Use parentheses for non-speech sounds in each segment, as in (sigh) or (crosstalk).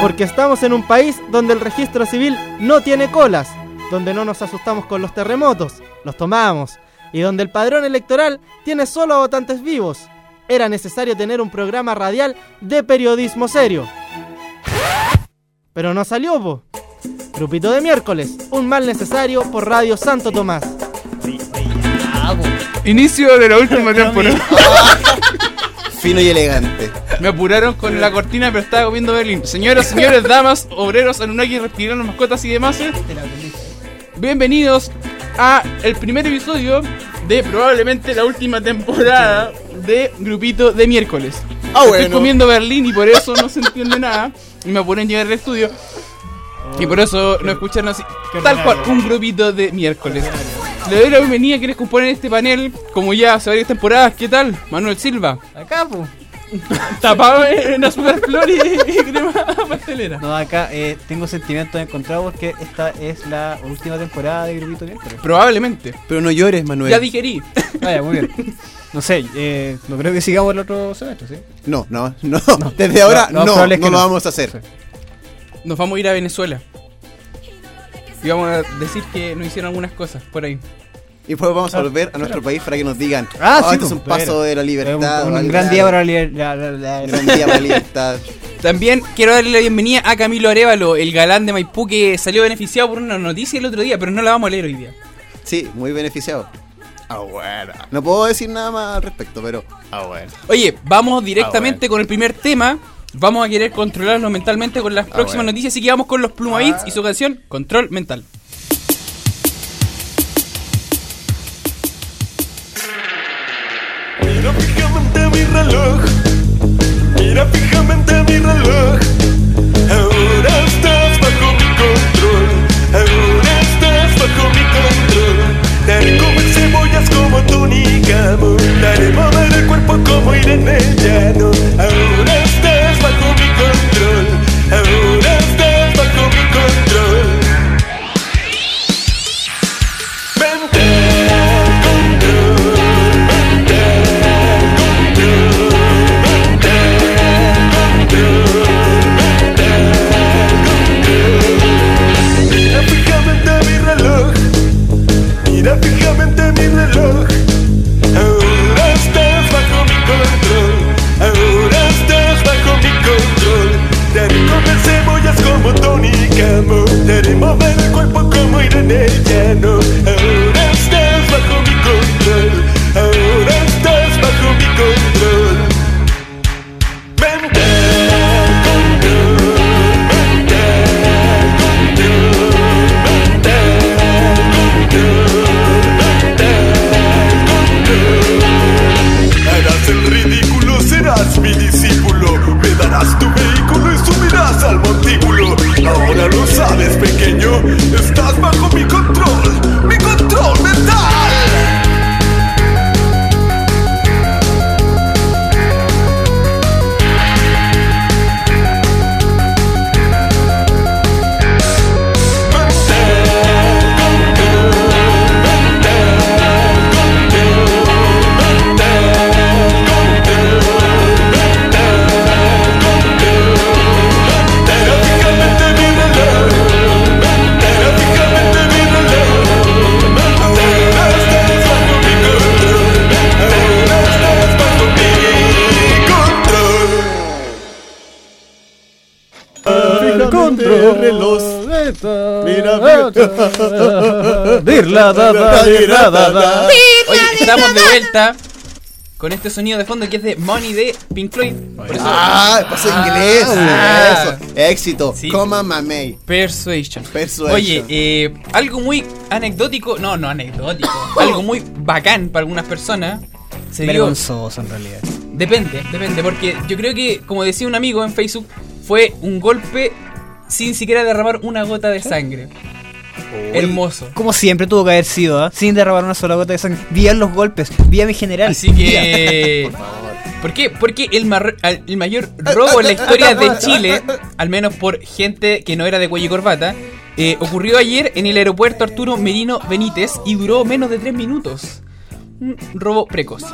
Porque estamos en un país donde el registro civil no tiene colas, donde no nos asustamos con los terremotos, los tomamos, y donde el padrón electoral tiene solo a votantes vivos. Era necesario tener un programa radial de periodismo serio. Pero no salió, po. Grupito de miércoles, un mal necesario por Radio Santo Tomás. Inicio de la última temporada. Fino y elegante. Me apuraron con la cortina, pero estaba comiendo Berlín. Señoras, señores, damas, obreros, anunnaki, reptilianos, mascotas y demás. eh, Bienvenidos a el primer episodio de probablemente la última temporada de Grupito de miércoles. Ah, Estoy bueno. comiendo Berlín y por eso no se entiende nada. Y me apuran llegar al estudio. Y por eso no escuchan así. Tal cual, un grupito de miércoles. Le doy la bienvenida, quieres componer este panel, como ya hace varias temporadas. ¿Qué tal? Manuel Silva. Acá, po. (laughs) Tapado en azúcar flor y, y crema pastelera. No, acá eh, tengo sentimientos encontrados porque esta es la última temporada de Grupito Miércoles. Probablemente. Pero no llores, Manuel. Ya digerí. Vaya, muy bien. No sé, eh, no creo que sigamos el otro semestre, ¿sí? No, no, no. Desde ahora no, no que lo no. vamos a hacer. Sí. Nos vamos a ir a Venezuela. Y vamos a decir que nos hicieron algunas cosas por ahí. Y después vamos a volver a nuestro país para que nos digan, Ah, "Oh, sí, este es pues, un paso de la libertad. un, gran día para la libertad. Un gran día para la libertad. También quiero darle la bienvenida a Camilo Arevalo, el galán de Maipú que salió beneficiado por una noticia el otro día, pero no la vamos a leer hoy día. Sí, muy beneficiado. Ah, bueno. No puedo decir nada más al respecto, pero. Ah, bueno. Oye, vamos directamente Ah, bueno. con el primer tema. Vamos a querer controlarnos mentalmente con las próximas bueno. noticias, así que vamos con los Pluma Beats y su canción Control Mental. Mira fijamente mi reloj. Mira fijamente mi reloj. Ahora estás bajo mi control. Ahora estás bajo mi control. Te comer cebollas como túnica. Haré mover el cuerpo como ir en el llano. Dirla, da, da, dirla, da, da. Oye, estamos de vuelta con este sonido de fondo que es de Money de Pink Floyd. Por eso, Ah, paso inglés. Ah. Eso. Éxito. Sí. Coma mamey. Persuasion. Persuasion. Oye, eh, algo muy anecdótico, no, no anecdótico, algo muy bacán para algunas personas. Se dio, Vergonzoso en realidad. depende, depende, porque yo creo que, como decía un amigo en Facebook, fue un golpe sin siquiera derramar una gota de sangre. Hermoso. Como siempre tuvo que haber sido, ¿ah? sin derramar una sola gota de sangre. Vía los golpes, vía mi general. Así que. (laughs) ¿Por qué? Porque el, mar- el mayor (laughs) robo en la historia de (laughs) Chile, al menos por gente que no era de cuello y corbata, eh, ocurrió ayer en el aeropuerto Arturo Merino Benítez y duró menos de tres minutos. Un robo precoz.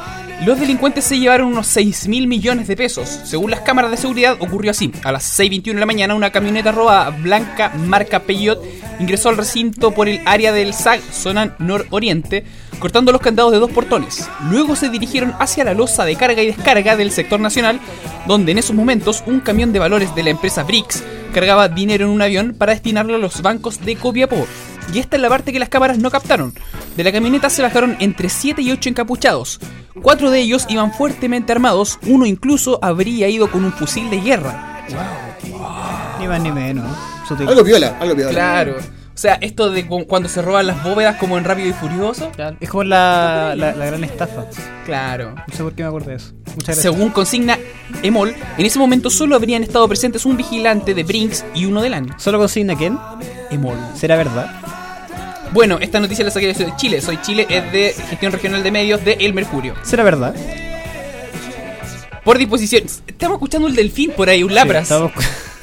Los delincuentes se llevaron unos 6 mil millones de pesos. Según las cámaras de seguridad, ocurrió así. A las 6.21 de la mañana, una camioneta robada blanca marca Peugeot ingresó al recinto por el área del SAG, zona nororiente, cortando los candados de dos portones. Luego se dirigieron hacia la losa de carga y descarga del sector nacional, donde en esos momentos un camión de valores de la empresa BRICS cargaba dinero en un avión para destinarlo a los bancos de Copiapó. Y esta es la parte que las cámaras no captaron. De la camioneta se bajaron entre 7 y 8 encapuchados. Cuatro de ellos iban fuertemente armados, uno incluso habría ido con un fusil de guerra. Ni más ni menos. Sutil. Algo viola, algo viola. Claro. O sea, esto de cu- cuando se roban las bóvedas como en Rápido y Furioso. Es como la, la, la gran estafa. Claro. No sé por qué me acuerdo de eso. Muchas gracias. Según consigna Emol, en ese momento solo habrían estado presentes un vigilante de Brinks y uno de LAN. ¿Solo consigna quién? Emol. ¿Será verdad? Bueno, esta noticia la saqué de Chile. Soy Chile es de gestión regional de medios de El Mercurio. ¿Será verdad? Por disposición. Estamos escuchando el delfín por ahí, un lapras. Sí, estamos- (laughs)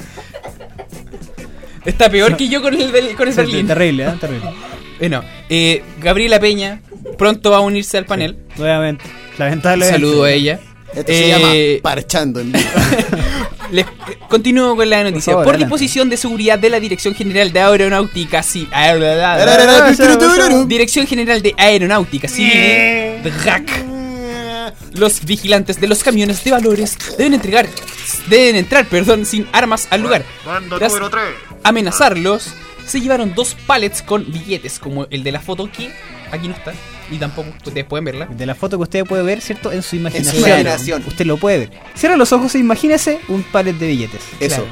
Está peor que yo con el, del- con el Sí, Berlín. terrible, ¿eh? Terrible. Bueno, eh, Gabriela Peña pronto va a unirse al panel. Nuevamente. Lamentablemente. Saludo a ella. Esto se Eh, llama parchando en vivo. (laughs) Les continúo con la noticia. favor, Por, adelante. disposición de seguridad de la Dirección General de Aeronáutica Civil. (laughs) Dirección General de Aeronáutica Civil. DGAC. Los vigilantes de los camiones de valores deben entregar, deben entrar, perdón, sin armas al lugar. Tras amenazarlos, se llevaron dos pallets con billetes, como el de la foto que aquí no está y tampoco ustedes pueden verla. De la foto que usted puede ver, ¿cierto? En su imaginación. imaginación. Usted lo puede ver. Cierra los ojos e imagínese un palet de billetes. Eso. Claro.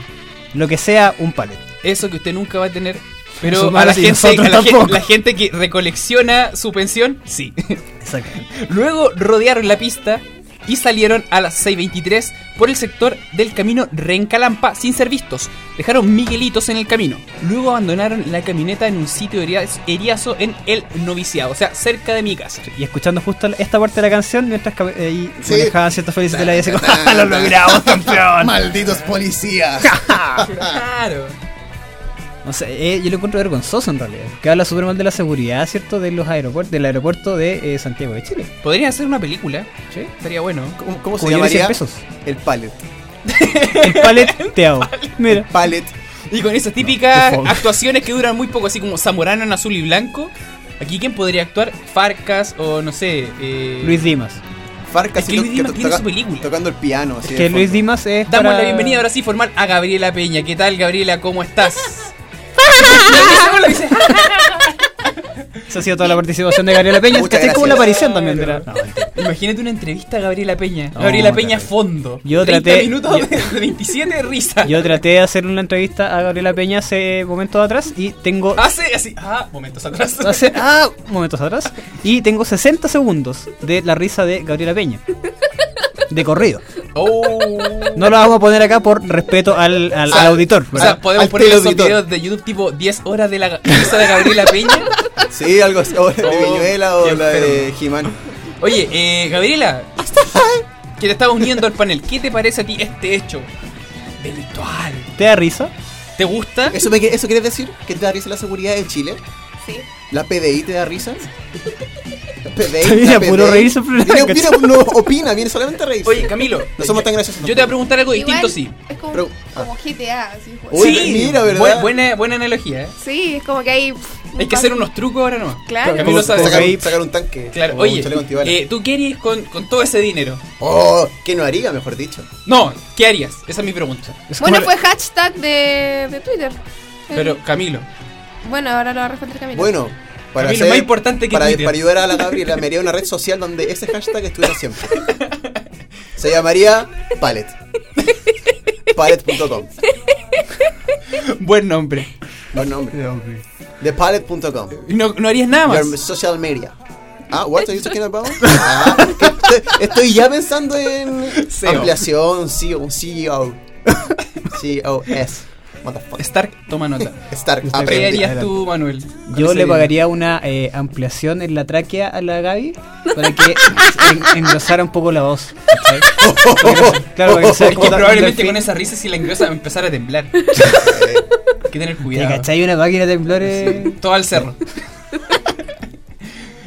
Lo que sea un palet. Eso que usted nunca va a tener. Pero a la gente, a la, gen- tampoco. la gente que recolecciona su pensión, sí. Exactamente. (laughs) Luego rodearon la pista y salieron a las 6.23 por el sector del camino Rencalampa sin ser vistos. Dejaron miguelitos en el camino. Luego abandonaron la camioneta en un sitio heriazo en el noviciado, o sea, cerca de mi casa. Y escuchando justo esta parte de la canción, mientras que eh, ahí Sí. manejaban ciertos felices de la vida, así como, ¡Ah, (laughs) lo logramos, campeón! Malditos policías. (laughs) Claro. O sea, eh, yo lo encuentro vergonzoso en realidad. Que habla súper mal de la seguridad, ¿cierto? De los aeropuertos, del aeropuerto de eh, Santiago de Chile. Podrían hacer una película. ¿Sí? Estaría bueno. ¿Cómo, cómo se llamaría? pesos. El pallet. (laughs) El palet te hago. Mira. Pallet. Y con esas típicas actuaciones que duran muy poco, así como Zamorano en azul y blanco. Aquí, ¿quién podría actuar? Farcas o no sé. eh, Luis Dimas. Farcas Es que Luis Dimas tiene su película. tocando el piano. Así Es de que. Luis Dimas es. Damos para- la bienvenida ahora sí formal a Gabriela Peña. ¿Qué tal, Gabriela? ¿Cómo estás? Esa ha sido toda la participación de Gabriela Peña. Muchas es como la gracias. aparición también. No. Imagínate una entrevista a Gabriela Peña. No, Gabriela Peña fondo. Yo 30 traté- minutos yo- de de 27 de risa. Yo traté de hacer una entrevista a Gabriela Peña hace momentos atrás y tengo. Hace así. Ah, momentos atrás. Hace, ah, momentos atrás. Y tengo 60 segundos de la risa de Gabriela Peña. De corrido. Oh. No lo vamos a poner acá por respeto al, al- al auditor. O sea, podemos Al poner esos videos de YouTube tipo 10 horas de la risa de Gabriela Peña. Sí, algo así. O de Oh, Viñuela o la de. He-Man. Oye, eh, Gabriela, que te estaba uniendo al panel, ¿qué te parece a ti este hecho delictual? ¿Te da risa? ¿Te gusta? ¿Eso, me, ¿Eso quiere decir que te da risa la seguridad en Chile? Sí. ¿La PDI te da risa? ¿La PDI? Mira, la puro reírse, pero- Viene, viene, no opina, viene solamente a reírse. Oye, Camilo, No somos tan graciosos. yo te voy a preguntar algo distinto, Igual sí. Es como, Pero- como GTA. Así, pues. Uy, mira, ¿verdad? buen- buena, buena analogía, ¿eh? Sí, es como que hay. Hay que hacer unos trucos ahora no. Claro. Camilo sabe. sacar, sacar un tanque. Claro, un oye, chaleco antibalas. eh, ¿tú qué harías con, con todo ese dinero? Oh, ¿qué no haría, mejor dicho? No, ¿qué harías? Esa es mi pregunta. Es Bueno, fue hashtag de, de Twitter. Pero, Camilo, Bueno, ahora lo va a responder Camilo. Bueno, para, Camilo, más importante que para, ayudar a la Gabriela, me haría una red social donde ese hashtag estuviera siempre. Se llamaría Pallet. Pallet.com. buen nombre. Buen nombre. ThePallet.com. Y No, no harías nada más. Your social media. Ah, what are you talking about? Ah, estoy, estoy ya pensando en (laughs) CEO. ampliación, CEO, CEO. COS. Stark, toma nota. (laughs) Stark, ¿Qué aprende. harías tú, Manuel? Yo le pagaría una eh, ampliación en la tráquea a la Gaby para que en- engrosara un poco la voz. Claro, para que probablemente con esa risa si la ingresa va a temblar. (laughs) Hay que tener ¿Te cuidado. cachai una máquina de temblores? Todo al cerro.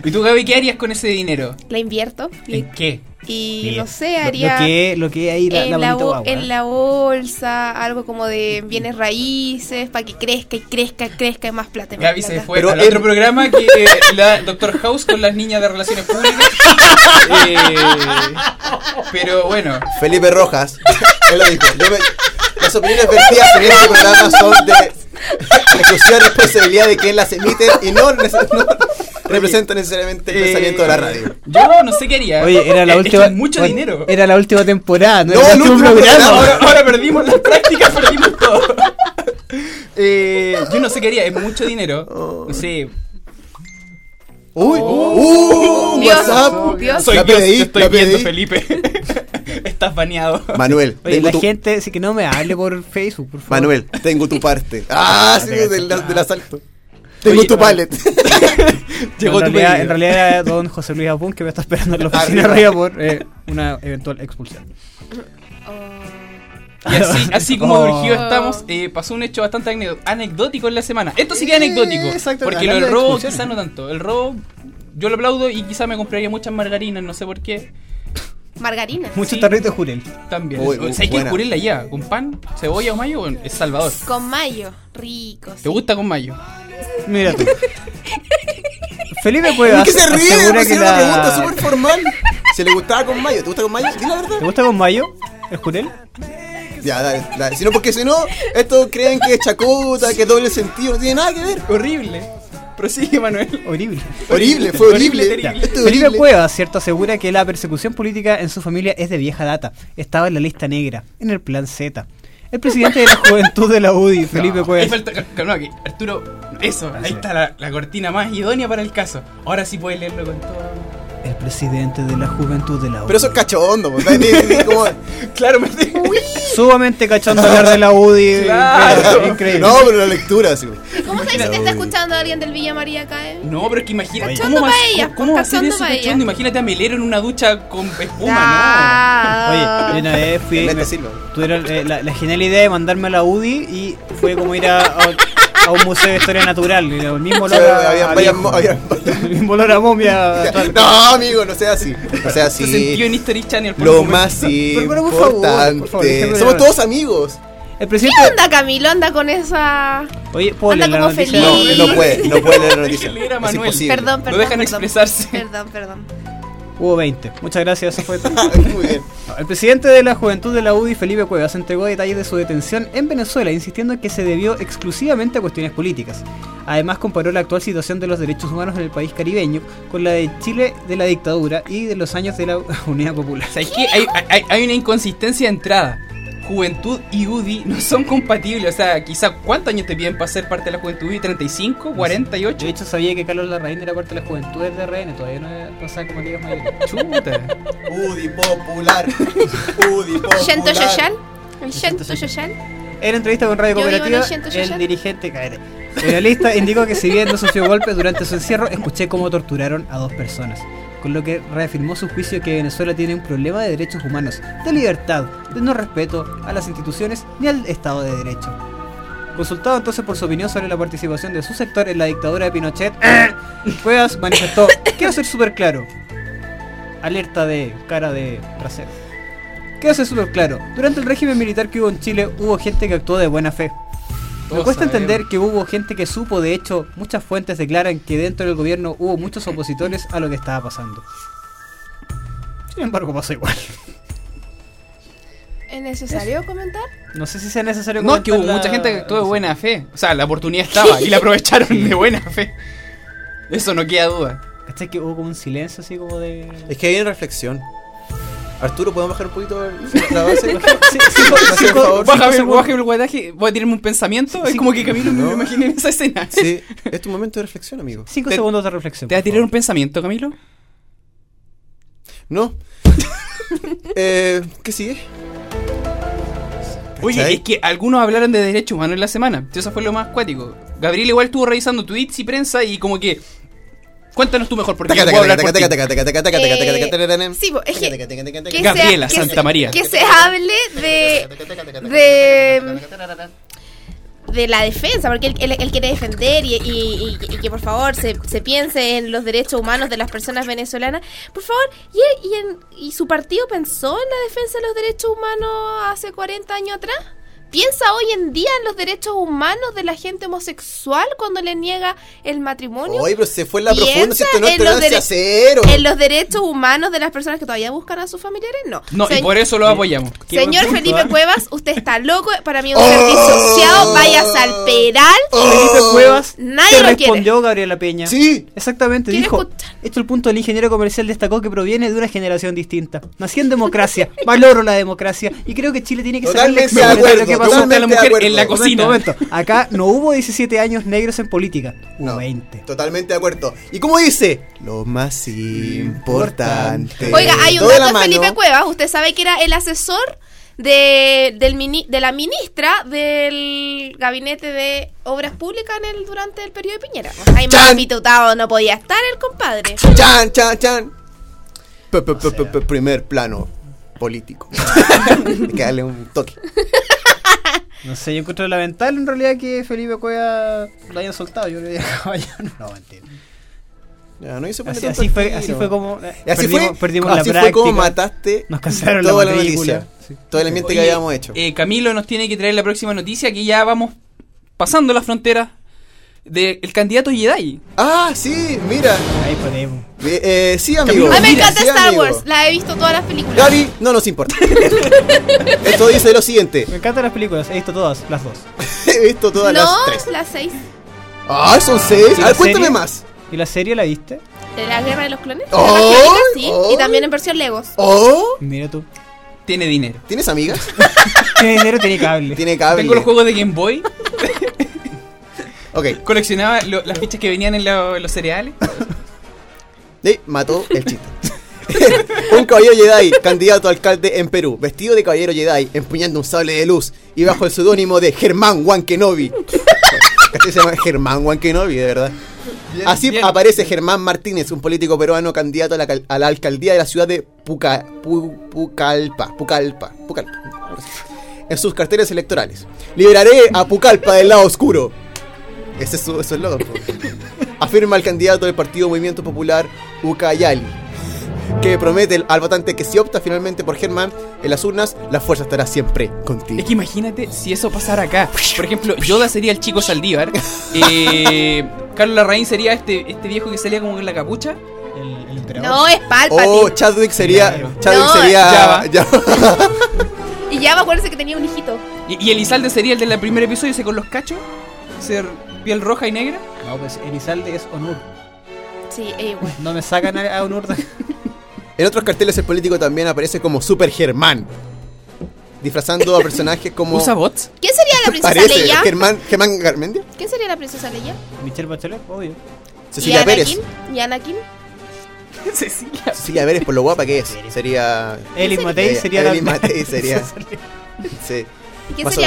¿Y tú, Gaby, qué harías con ese dinero? La invierto y, ¿En qué? y Bien. no sé, haría Lo, que, lo que ahí la, en, la bo- en ¿eh? la bolsa, algo como de bienes raíces, para que crezca y crezca y crezca y más plata. y más Gaby se plata. fue Pero al en- otro programa que la Doctor House con las niñas de relaciones públicas. Eh, pero bueno, Felipe Rojas, él lo dijo. Yo me- las opiniones vertidas en este programa son de exclusiva responsabilidad de quien las emite y no representan necesariamente el eh, pensamiento de la radio. Yo no sé qué haría. Oye, era la última. es mucho dinero. Era la última temporada, no, No, era el último programa. Ahora, ahora perdimos las prácticas, perdimos todo. (laughs) Eh, yo no sé qué haría, es mucho dinero. No sé. Uy, uh, Dios, WhatsApp. Dios. Soy La Dios, PDI, te estoy la viendo, PDI. Felipe. (laughs) Estás baneado. Manuel, Oye, tengo la tu, gente, sí que no me hable por Facebook, por favor. Manuel, tengo tu parte. Ah, sí, del, cacho. del asalto. Tengo Oye, tu pallet. (laughs) Llegó en, tu realidad, en realidad era don José Luis Apun que me está esperando en la oficina Arriba. arriba por eh, una eventual expulsión. Y así, así como Oh. urgidos estamos, eh, pasó un hecho bastante anecdótico en la semana. Esto sí que es anecdótico. exacto, Porque lo del de robo quizás no tanto. El robo yo lo aplaudo y quizás me compraría muchas margarinas, no sé por qué. Margarina. Mucho Sí. tarrito de jurel. También. Uy, ¿Sabes uy, qué buena. jurel la lleva? ¿Con pan, cebolla o mayo? Es Salvador. Con mayo, rico. ¿Te gusta con mayo? Mira tú. (laughs) Felipe Cuevas ¿Por qué se ríe? asegura que hicieron una la- pregunta súper formal. Si le gustaba con mayo, ¿te gusta con mayo? Dile la verdad. ¿Te gusta con mayo el jurel? Ya, dale, dale. Si no, porque si no, estos creen que es chacota, que es doble sentido, no tiene nada que ver. Horrible. Prosigue, Manuel. Horrible. Horrible, fue horrible. Horrible, terrible. Esto es Felipe horrible. Cuevas, cierto, asegura que la persecución política en su familia es de vieja data. Estaba en la lista negra, en el plan Z. El presidente de la (laughs) juventud de la UDI, Felipe Ahí Cuevas. falta, calma, que Arturo, eso, ahí está la, la cortina más idónea para el caso. Ahora sí puedes leerlo con todo. El presidente de la juventud de la UDI. Pero eso es cachondo, pues. Ni- ni- como- (laughs) Claro, me Sumamente cachondo hablar de la UDI. (laughs) Claro. Increíble, increíble. No, pero la lectura, sí. ¿Y cómo sabes si te está escuchando alguien del Villa María acá? eh? No, pero es que imagínate. Cachondo ¿Cómo, vas- pa' ella, ¿Cómo va a eso cachondo? Imagínate a Melero en una ducha con espuma, Ah. Oye, una vez fui. Me- tuvieron eh, la, la genial idea de mandarme a la UDI y fue como ir a, a, a un museo de historia natural. El mismo olor a, Había a varias viejo. mo- había- (laughs) El mismo olor a momia. (laughs) No, amigo, no sea así. No sea Se sintió en así. History Channel. por Lo más (laughs) Pero, pero, por favor, por importante. favor, Somos todos amigos. El ¿Qué presidente. onda, Camilo? Anda con esa. Oye, ¿puedo Anda leer la como noticia? No, feliz. no puede, no puede leer la noticia. Leer a Manuel. Perdón, Lo perdón. dejan perdón. expresarse. Perdón, perdón. Hubo 20. Muchas gracias, eso fue todo. (laughs) Muy bien. El presidente de la juventud de la UDI, Felipe Cuevas, entregó detalles de su detención en Venezuela, insistiendo en que se debió exclusivamente a cuestiones políticas. Además, comparó la actual situación de los derechos humanos en el país caribeño con la de Chile de la dictadura y de los años de la (laughs) Unidad Popular. ¿Sabes qué? Hay, hay, hay una inconsistencia de entrada. Juventud y UDI no son compatibles. O sea, quizá ¿cuántos años te piden para ser parte de la juventud UDI? ¿35? ¿48? De hecho, sabía que Carlos Larraín era parte de la juventud de RN, todavía no pasaba como ligas mayores. Chuta. UDI popular. UDI (laughs) popular. ¿Shento Yoyal? ¿El Shento Yoyal? En entrevista con Radio Cooperativa, el dirigente cállate. el analista indicó que si bien no sufrió golpes durante su encierro, escuché cómo torturaron a dos personas. Con lo que reafirmó su juicio que Venezuela tiene un problema de derechos humanos, de libertad, de no respeto a las instituciones ni al Estado de Derecho. Consultado entonces por su opinión sobre la participación de su sector en la dictadura de Pinochet, (coughs) Cuevas manifestó, quiero ser súper claro, alerta de cara de trasero. Quiero ser súper claro, durante el régimen militar que hubo en Chile hubo gente que actuó de buena fe. Me cuesta sabemos. entender que hubo gente que supo, de hecho, muchas fuentes declaran que dentro del gobierno hubo muchos opositores a lo que estaba pasando. Sin embargo, pasó igual. ¿Es necesario comentar? No sé si sea necesario No, es que hubo comentar mucha gente que actuó de buena fe. O sea, la oportunidad (laughs) estaba y la aprovecharon de buena fe. Eso no queda duda. ¿Cachai que hubo como un silencio así como de... Es que hay una reflexión. Arturo, ¿podemos bajar un poquito la base? (laughs) Sí, el cinco- favor. Bájame, segundos. bájame el guadaje, voy a tirarme un pensamiento. es como que Camilo me No. lo imaginé en esa escena. Sí, es tu momento de reflexión, amigo. Cinco Te- segundos de reflexión. ¿Te va a tirar un pensamiento, Camilo? ¿No? (laughs) eh, ¿Qué sigue? Oye, ¿Cachai? es que algunos hablaron de derechos humanos en la semana. Eso fue lo más cuático. Gabriel igual estuvo revisando tweets y prensa y como que... Cuéntanos tú mejor, porque yo puedo hablar por ti. Sí, es que- que Gabriela Santa se- María. Que se hable de. de de la defensa, porque él, él- él quiere defender y, y- y- y que por favor se, se piense en los derechos humanos de las personas venezolanas. Por favor, ¿y, él- y, en- y su partido pensó en la defensa de los derechos humanos hace 40 años atrás? ¿Piensa hoy en día en los derechos humanos de la gente homosexual cuando le niega el matrimonio? Oye, pero se fue en la ¿Piensa profunda, ¿cierto? No es en los cero. ¿En los derechos humanos de las personas que todavía buscan a sus familiares? No. No, y por eso lo apoyamos. Señor punto, Felipe ¿ah? Cuevas, usted está loco. Para mí es un Oh. ser disociado. Váyase al peral. Felipe Cuevas Nadie te lo respondió Gabriela Peña. Sí. Exactamente, Quiere dijo. escuchar. Esto el punto del ingeniero comercial destacó que proviene de una generación distinta. Nací en democracia, valoro la democracia y creo que Chile tiene que sacar Totalmente a la de mujer acuerdo. en la cocina. momento. Acá no hubo 17 años negros en política, hubo No, 20. Totalmente de acuerdo. ¿Y cómo dice? Lo más importante. Oiga, hay un dato de. Felipe Cuevas. Usted sabe que era el asesor de, del mini- de la ministra del gabinete de obras públicas en el, durante el periodo de Piñera. Hay más pitutado no podía estar el compadre. Chan, chan, chan. P- p- p- p- p- primer plano político. (laughs) Hay que darle un toque. No sé, yo encuentro lamentable en realidad que Felipe Cuevas lo hayan soltado. Yo le dije, "Vaya, no, mentira. Ya, no hizo Así, así fue, así fue como. eh, Y así perdimos, fue, perdimos así la fue como mataste Nos cancelaron toda la la noticia. Sí. Todo el ambiente que Oye, habíamos hecho. eh, Camilo nos tiene que traer la próxima noticia que ya vamos pasando la frontera del candidato Jedi. ah, sí, mira. Ahí podemos. Eh, eh, sí, amigo. A mí me Mira, encanta sí, Star amigo. Wars. La he visto todas las películas. Gaby, no nos importa. (laughs) Esto dice lo siguiente. Me encantan las películas, he visto todas, las dos. (laughs) He visto todas no, las tres. las seis. Ah, son seis. ¿Y A ver, cuéntame serie? más. ¿Y la serie la viste? De la guerra de los clones. Oh, de sí. oh. Y también en versión Legos. Oh, Mira tú. Tiene dinero. ¿tienes amigas? (laughs) Tiene dinero, tiene cable. Tiene cable. Tengo los juegos de Game Boy. Ok, Coleccionaba lo- las fichas que venían en, lo- en los cereales. Sí, mató el chiste. (laughs) un caballero Jedi, candidato a alcalde en Perú, vestido de caballero Jedi, empuñando un sable de luz y bajo el seudónimo de Germán Juan Kenobi. Este se llama Germán Juan Kenobi, de verdad. Así bien. aparece Germán Martínez, un político peruano candidato a la, cal- a la alcaldía de la ciudad de Puca- Pu- Pucallpa, en sus carteles electorales. Liberaré a Pucallpa del lado oscuro. Ese es su eslogan. Afirma el candidato del Partido Movimiento Popular, Ucayali, que promete al votante que si opta finalmente por Germán en las urnas, la fuerza estará siempre contigo. Es que imagínate si eso pasara acá. Por ejemplo, Yoda sería el chico Saldívar. Eh, Carlos Larraín sería este, este viejo que salía como con la capucha. El, el emperador. No, es Palpatine. Oh, Chadwick sería. Claro. Chadwick No, sería. Java. (laughs) Java. Y ya me acuerdo que tenía un hijito. Y, y Elizalde sería el del primer episodio, ese con los cachos. Ser piel roja y negra. No, pues Elizalde es Onur. Sí, es igual. No me sacan a, a Onur. de- (laughs) En otros carteles el político también aparece como Super Germán. Disfrazando a personajes como. ¿Usa bots? ¿Quién sería la princesa Parece Leia? Germán, Germán Garmendia. ¿Quién sería la princesa Leia? Michelle Bachelet, obvio. ¿Y Cecilia Pérez. ¿Y Anakin? (laughs) Cecilia. Cecilia Pérez, por lo guapa que es. Sería. Sería? Matei sería la. (laughs) Matei sería. Sí. ¿Y quién Más o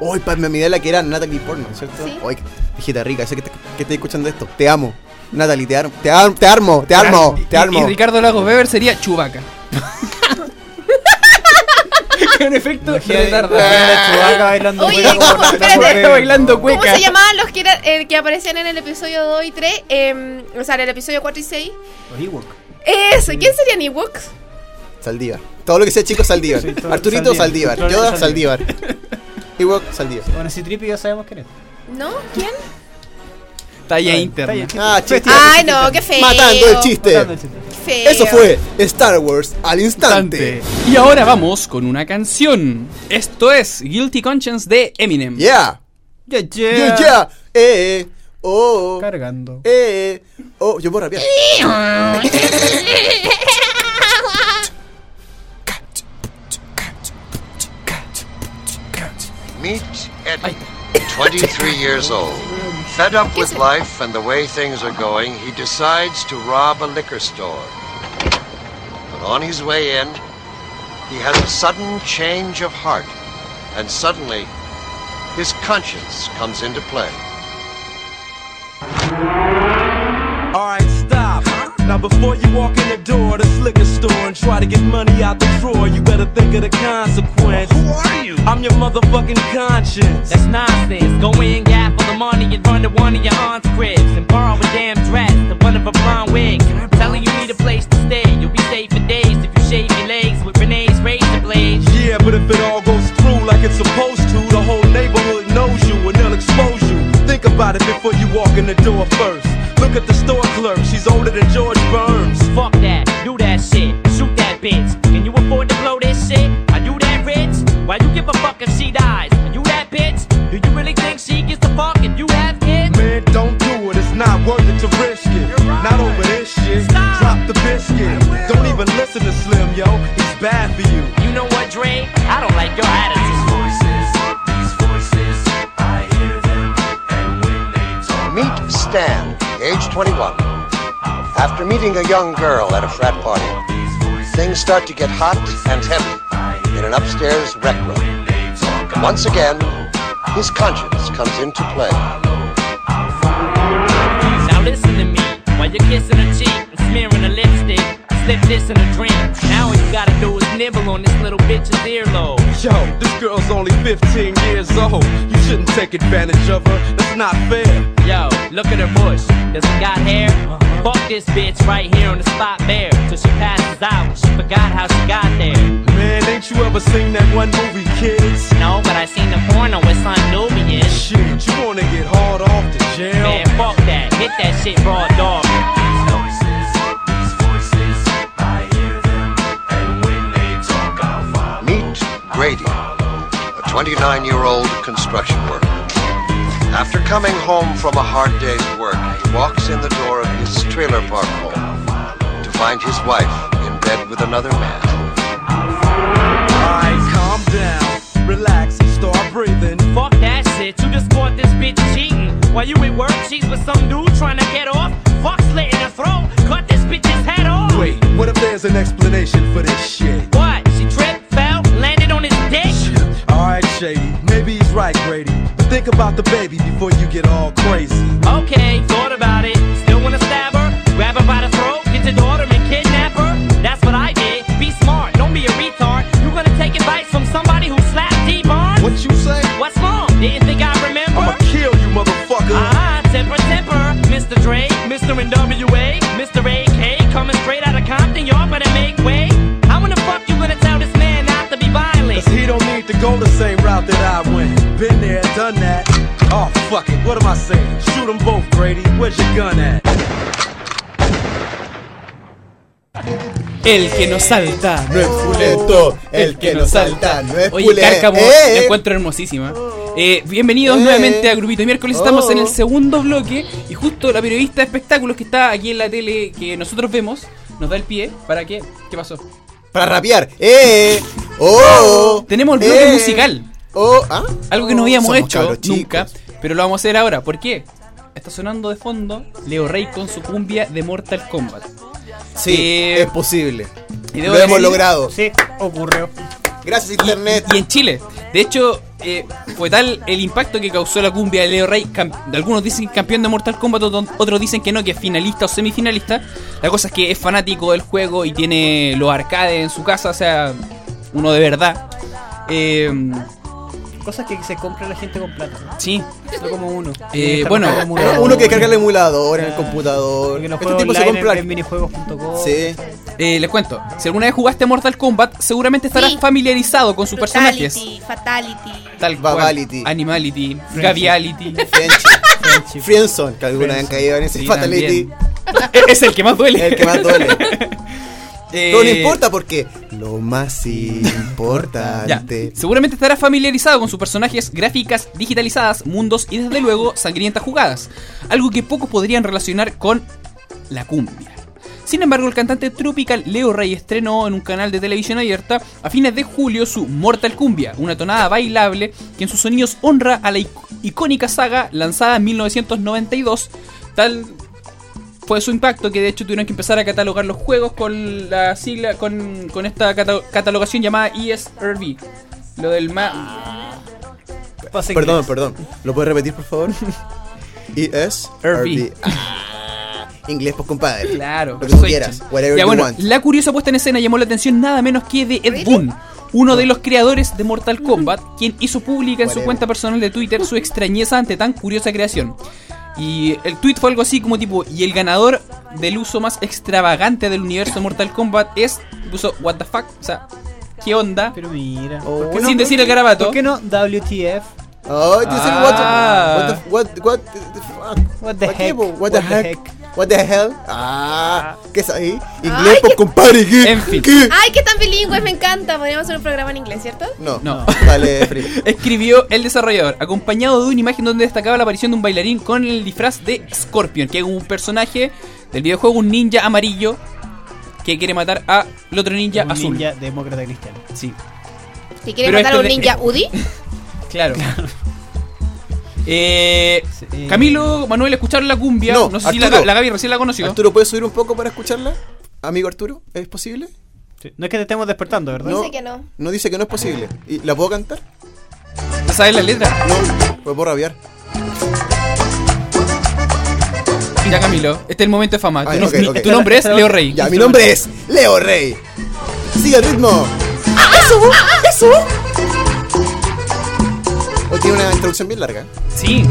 menos. Padme? Uy, Padme Amidala que era Natalie Portman, ¿cierto? Sí. Uy, hijita rica, sé que, te- que estás escuchando esto. Te amo. Natalie, te, ar- te, ar- te armo, te armo, Y- te armo. Y, Ricardo Lagos Weber sería Chubaca. (laughs) Un efecto. Chubaca bailando Oye, cueca ¿cómo? Espérate. ¿Cómo se llamaban los que, eran- eh, que aparecían en el episodio 2 y 3? Eh, o sea, en el episodio 4 y 6. Los Ewok. Eso, ¿quién serían Ewoks? Saldívar. Todo lo que sea chico, Saldívar. Sí, Arturito, Saldívar. Yoda, Saldívar. (laughs) Ewok, Saldívar. Bueno, si Tripi ya sabemos quién es. ¿No? ¿Quién? Talla interna. bien. Ah, chiste. Ay, no, qué feo. Matando el chiste. Matando el chiste. Feo. Eso fue Star Wars al instante. Y ahora vamos con una canción. Esto es Guilty Conscience de Eminem. Yeah. Yeah, yeah. Yeah, yeah. Eh, oh. Cargando. Eh, oh. Yo puedo rapear. (laughs) (laughs) Meet Eddie, 23 years old. Fed up with life and the way things are going, he decides to rob a liquor store. But on his way in, he has a sudden change of heart, and suddenly, his conscience comes into play. Now before you walk in the door of this liquor store and try to get money out the drawer, you better think of the consequence. Who are you? I'm your motherfucking conscience. That's nonsense. Go in, gap for the money, and run to one of your aunt's cribs and borrow a damn dress the one of her brown wigs. Telling you need a place to stay. You'll be safe for days if you shave your legs with Renee's razor blades. Yeah, but if it all goes through like it's supposed to, the whole neighborhood knows you and they'll expose you. Think about it before you walk in the door first. Look at the store clerk, she's older than George Burns. Fuck that, do that shit, shoot that bitch. Can you afford to blow this shit? Are you that rich? Why you give a fuck if she dies? Are you that bitch? Do you really think she gets the fuck if you have kids? Man, don't do it, it's not worth it to risk it. Not over this shit. Stop. Drop the biscuit. Don't even listen to Slim, yo. He's bad for you. You know what, Dre? I don't like your attitude. Meet Stan, age 21. After meeting a young girl at a frat party, things start to get hot and heavy in an upstairs rec room. Once again, his conscience comes into play. Now listen to me. While you're kissing her cheek this in a drink. Now all you gotta do is nibble on this little bitch's earlobe. Yo, this girl's only 15 years old. You shouldn't take advantage of her. That's not fair. Yo, look at her bush. Does it got hair? Uh-huh. Fuck this bitch right here on the spot bare. Till she passes out. She forgot how she got there. Man, ain't you ever seen that one movie, kids? No, but I seen the porno with Son Nubian. Shit, you wanna get hard off the jail? Man, fuck that. Hit that shit raw 29-year-old construction worker. After coming home from a hard day's work, he walks in the door of his trailer park home to find his wife in bed with another man. Alright, calm down, relax, start breathing. Fuck that shit, you just caught this bitch cheating. While you at work, she's with some dude trying to get off. Fuck slit in her throat, cut this bitch's head off. Wait, what if there's an explanation for this shit? What? Shady, maybe he's right, Grady. But think about the baby before you get all crazy. Okay, thought about it. Still wanna stab her? Grab her by the throat, get your daughter and kidnap her? That's what I did. Be smart, don't be a retard. You gonna take advice from somebody who slapped T-Barnes? What you say? What's wrong? Didn't think I remember? I'ma kill you, motherfucker. Ah, temper, temper. Mr. Dre, Mr. NWA, Mr. AK, coming straight out of Compton. Y'all better make way. How in the fuck you gonna tell this man not to be violent? Cause he don't need to go the same route that I went. Been there, done that. Oh, fuck it, what am I saying? Shoot them both, Grady. Where's your gun at? El que no salta no es Fuleto, el que no salta no es Oye, pulé. Cárcamo, Eh, la eh. encuentro hermosísima. Eh, bienvenidos Eh. nuevamente a Grupito Miércoles. Estamos Oh. en el segundo bloque y justo la periodista de espectáculos que está aquí en la tele que nosotros vemos nos da el pie para que... ¿Qué pasó? Para rapear. ¡Eh! ¡Oh! Tenemos el bloque eh. musical. ¡Oh! ¿Ah? Algo que no habíamos Somos hecho nunca, pero lo vamos a hacer ahora. ¿Por qué? Está sonando de fondo Leo Rey con su cumbia de Mortal Kombat. Sí, Eh, es posible. y Lo hemos logrado. Sí, ocurrió. Gracias, internet. Y en Chile. De hecho, eh, fue tal el impacto que causó la cumbia de Leo Rey. Algunos dicen campeón de Mortal Kombat, otros- otros dicen que no, que es finalista o semifinalista. La cosa es que es fanático del juego y tiene los arcades en su casa, o sea, uno de verdad. Eh, Cosas que se compra la gente con plata. ¿no? sí, No como uno. Eh, bueno. Uno que carga el emulador en el computador. Este tipo se compra. en minijuegos.com. Sí. eh, les cuento. Si alguna vez jugaste Mortal Kombat, seguramente estarás Sí. familiarizado con sus personajes. Fatality. Tal cual. Babality. Animality. Friendship. Gaviality. Friendship. Friendzone, que alguna vez han caído en ese Sí, Fatality. también. (laughs) es el que más duele. El que más duele. (laughs) Eh, Pero no importa porque lo más (laughs) Ya, importante. seguramente estará familiarizado con sus personajes, gráficas digitalizadas, mundos y desde luego sangrientas jugadas, algo que pocos podrían relacionar con la cumbia. Sin embargo, el cantante tropical Leo Rey estrenó en un canal de televisión abierta a fines de julio su Mortal Cumbia, una tonada bailable que en sus sonidos honra a la ic- icónica saga lanzada en 1992, tal fue su impacto que de hecho tuvieron que empezar a catalogar los juegos con la sigla con, con esta cata- catalogación llamada E ESRB. Lo del ma Pasa Perdón, inglés. perdón. ¿Lo puedes repetir, por favor? ES RB. Ah. Inglés, pues compadre. Claro, Lo que tú quieras. Whatever Ya you bueno, want. la curiosa puesta en escena llamó la atención nada menos que de Ed Boon, uno de los creadores de Mortal Kombat, quien hizo pública en su cuenta personal de Twitter su extrañeza ante tan curiosa creación. Y el tweet fue algo así como tipo, y el ganador del uso más extravagante del universo de Mortal Kombat es, puso, what the fuck, o sea, ¿qué onda? Pero mira. Oh. ¿por qué Sin decir el garabato. ¿Por qué no WTF? Oh, Ah. what, what, the, what, what the fuck? What the ¿Para qué, heck? What, What the, the heck? What the hell? Ah, ¿qué es ahí? Ay, Inglés, pues qué- compadre, ¿qué? En fin. ¿Qué? Ay, que tan bilingües, me encanta. Podríamos hacer un programa en inglés, ¿cierto? No, No. Dale, Felipe. (laughs) Escribió el desarrollador, acompañado de una imagen donde destacaba la aparición de un bailarín con el disfraz de Scorpion, que es un personaje del videojuego, un ninja amarillo que quiere matar a el otro ninja Un azul. ninja demócrata cristiano. Sí, Si quiere Pero matar a un este de- ninja (laughs) Udi, claro. Eh, Sí, eh, Camilo, Manuel, escucharon la cumbia. No, No, sé si la, Arturo. la Gaby recién la conoció. Arturo, ¿puedes subir un poco para escucharla? Amigo Arturo, ¿es posible? sí. No es que te estemos despertando, ¿verdad? dice que no. No dice que no es posible. ¿Y la puedo cantar? ¿Te sabes la letra? No, pues puedo rabiar. Ya, Camilo, este es el momento de fama. Tu, no- tu nombre es Leo Rey. Ya, mi nombre es Leo Rey. Sigue el ritmo. ¡Eso! ¡Eso! Hoy tiene una introducción bien larga. Sí.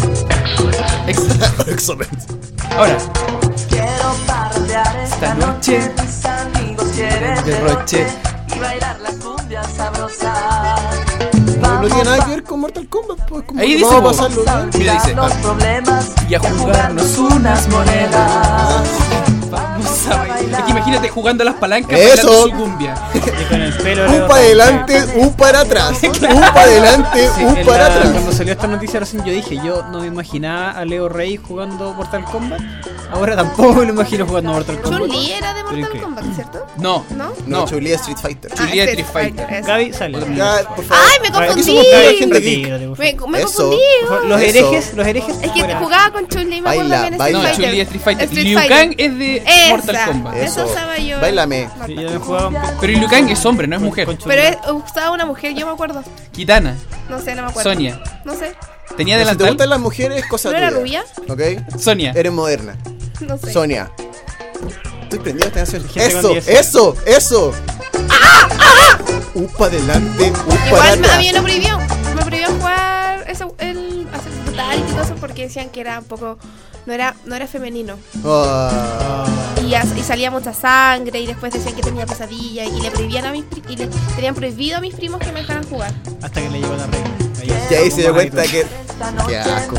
Ex- Excelente. Ahora, esta noche. amigos quieren Derroche. derroche y bailar la cumbia sabrosa. No, tiene nada que ver con Mortal Kombat. Pues, como Ahí dice, vamos a pasarlo bien. Mira, dice, los ah, problemas y a jugarnos unas monedas. vamos a bailar. Es que imagínate jugando a las palancas Eso. su cumbia. Y con el pelo (laughs) Un para adelante, un para atrás. (laughs) Un para adelante, Sí, un para la- atrás. Cuando salió esta noticia recién yo dije, yo no me imaginaba a Leo Rey jugando Mortal Kombat. Ahora tampoco me lo imagino jugando Mortal Kombat. Chun-Li era de ¿Pero Mortal qué? Kombat, ¿cierto? No, ¿No? No, No. Chun-Li es Street Fighter. Chun-Li Ah, es Street Street Fighter. Gaby, sale. ¡Ay, me Aquí confundí! Me, me Eso. confundí. oh. Los Eso. herejes, los herejes. Es que fuera. jugaba con Chun-Li, me acuerdo Baila, bien en baila. no, Street Chun-Li es Street Fighter. Street Liu Fighter. Kang es de Esa. Mortal Kombat. Eso Eso. usaba yo. Bailame. Sí, yo Pero Liu Kang es hombre, no es mujer. Pero es, usaba una mujer, yo me acuerdo. Kitana, No sé, no me acuerdo. Sonia. No sé. tenía Si te delantal. gustan las mujeres, cosa ¿No era rubia? ¿Ok? Sonia. Eres moderna. (laughs) No sé. Sonia. Estoy prendido esta canción. Eso, 10. eso, para adelante, un para Igual me- a mí me prohibió. Me prohibió jugar eso, el hacer brutal y todo eso porque decían que era un poco. No era, no era femenino. Ah, Y, as- y salía mucha sangre y después decían que tenía pesadilla y le prohibían a mis y le tenían prohibido a mis primos que me dejaran jugar. Hasta que le llegó la reina. Y ahí se dio cuenta que. Qué asco.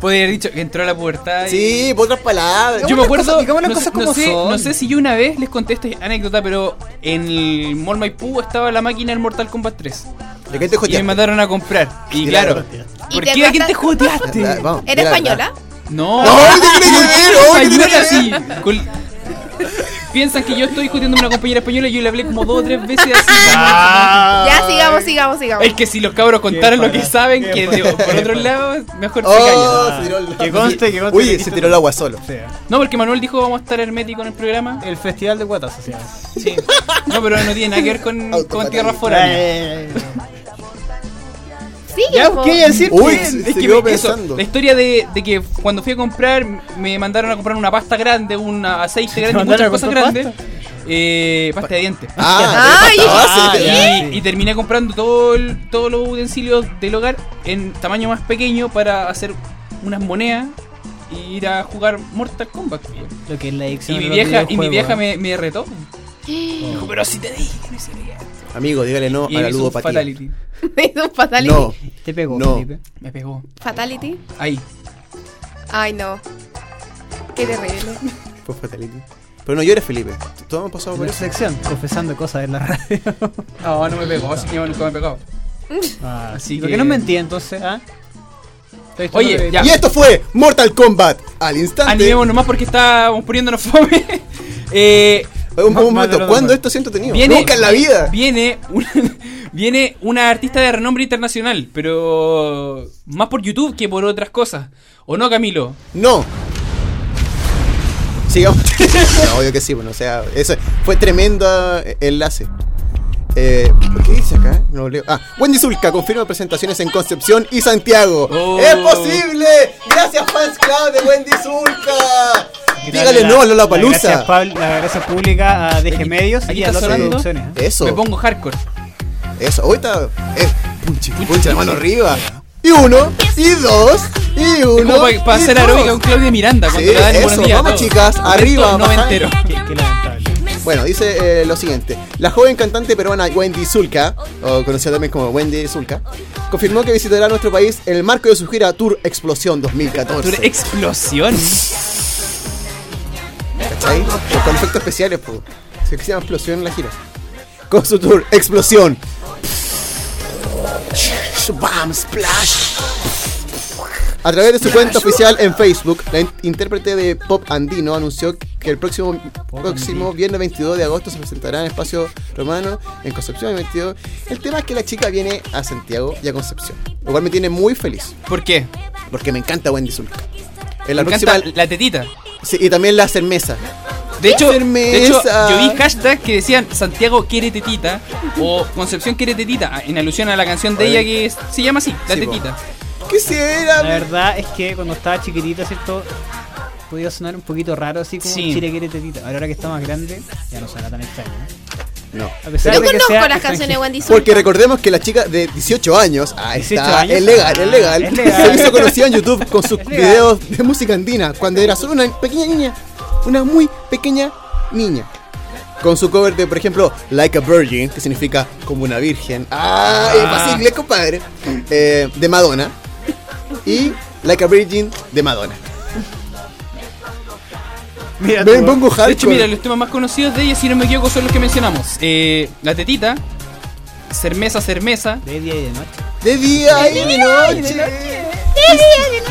Podría haber dicho que entró a la pubertad. y- Sí, por otras palabras. Yo me acuerdo, no, cosas no como sé, son. no sé si yo una vez les conté esta anécdota, pero en el Mall Maipú estaba la máquina del Mortal Kombat 3. ¿De qué te Y me joteaste? mandaron a comprar. (laughs) Y Claro. claro, ¿Y ¿por te qué a quién te joteaste? (laughs) La- vamos, ¿Era di la española? No, No, ¿qué tiene que ver? ¿qué tiene española que sí. Piensan que yo estoy discutiendo con una compañera española y yo le hablé como dos o tres veces así. (laughs) Ya, sigamos, sigamos, sigamos. Es que si los cabros contaran lo que saben, que de- por otro lado, mejor se Oh, callan. se tiró el- Que conste, que conste Uy, que se tiró el agua solo. Sí. No, porque Manuel dijo vamos a estar herméticos en el programa. El festival de guatas, o sea. Sí. No, pero no tiene nada que ver con, con tierra foráneas. Sigue, Ya, po. ¿qué iba a decir? Uy, que- se Es que quedó me- eso, pensando. la historia de, de que cuando fui a comprar, me mandaron a comprar una pasta grande, un aceite (laughs) grande, muchas mandaron a cosas comprar grandes. Eh, pasta de dientes. Ah, Ay, (laughs) de pasta ah, base. ya. Y, y terminé comprando todo el- todos los utensilios del hogar en tamaño más pequeño para hacer unas monedas y ir a jugar Mortal Kombat. Lo que es la Y mi los vieja, y mi videojuegos, vieja ¿eh? me, me retó. (gasps) Dijo, pero si te dije, no. Amigo, dígale no Y a la ludopatía. fatality. (laughs) Me hizo un fatality. No, Te pegó, No. Felipe. Me pegó. Fatality. Ahí. Ay, no. Qué terrible. (laughs) fue fatality. Pero no llores, Felipe. Todos hemos pasado por eso. sección, confesando cosas en la radio. (laughs) No, no me pegó, así que nunca me pegó. Ah, Así ¿Por que- qué no mentí entonces? ¿Ah? Oye, ya. Y esto fue Mortal Kombat al instante. Animémonos más porque estábamos poniéndonos fome. eh, Un, momento, ¿cuándo esto siento tenido? viene, Nunca en la vida. Viene una, (laughs) viene una artista de renombre internacional, pero más por YouTube que por otras cosas. ¿O no, Camilo? No. Sigamos. (laughs) no, obvio que sí, bueno, o sea, eso fue tremendo enlace. Eh, ¿Qué dice acá? No lo leo. Ah, Wendy Zulka confirma presentaciones en Concepción y Santiago. Oh. ¡Es posible! ¡Gracias, fans club de Wendy Zulka! Dígale no a Lola La gracias, Palusa. Pablo- la gracias pública a DG Aquí- Medios aquí y a sonando. Producciones. ¿eh? Eso, Me pongo hardcore. eso. Ahorita. Eh, punchi, punchi la mano arriba. Y uno, y dos, y Es uno. como para, hacer aeróbica con Claudia Miranda cuando Sí, le dan el buenos eso, días. vamos, todos. chicas, Momento arriba, noventero. Qué, qué lamentable. Bueno, dice eh, lo siguiente. La joven cantante peruana Wendy Zulka, o conocida también como Wendy Zulka, confirmó que visitará nuestro país en el marco de su gira Tour Explosión 2014. Tour Explosión. ¿Cachai? Con- Con efectos especiales, pues. Se llama Explosión en la gira. Con su tour Explosión. Bam, splash. A través de su cuenta oficial en Facebook, la in- intérprete de pop andino anunció que el próximo, próximo viernes 22 de agosto se presentará en Espacio Romano en Concepción el 22. El tema es que la chica viene a Santiago y a Concepción, lo cual me tiene muy feliz, ¿Por qué? porque me encanta Wendy Zulka. En la Me próxima, la tetita. Sí, y también la cermeza. De hecho, de hecho, yo vi hashtags que decían Santiago quiere tetita o Concepción quiere tetita, en alusión a la canción de Oye. ella que es- se llama así, La Sí, po. tetita. Quisiera. La verdad es que cuando estaba chiquitita, ¿cierto? Podía sonar un poquito raro, así como Sí. Chile quiere tetita. Ahora que está más grande, ya no suena tan extraño. ¿eh? No. A pesar Yo de que conozco sea las canciones de. Wendy Zulka. Porque recordemos que la chica de 18 años, ahí 18 está, años, es legal, ah, es legal, es (laughs) legal. se hizo conocida en YouTube con sus videos de música andina, cuando era solo una pequeña niña, una muy pequeña niña. Con su cover de, por ejemplo, Like a Virgin, que significa como una virgen. Ah, es más inglés, compadre. Eh, de Madonna. Y Like a Virgin de Madonna. Mira, Me De hecho, mira, los temas más conocidos de ella, si no me equivoco, son los que mencionamos. Eh, la tetita, Cermesa, Cermesa de día y de noche. De día y de noche.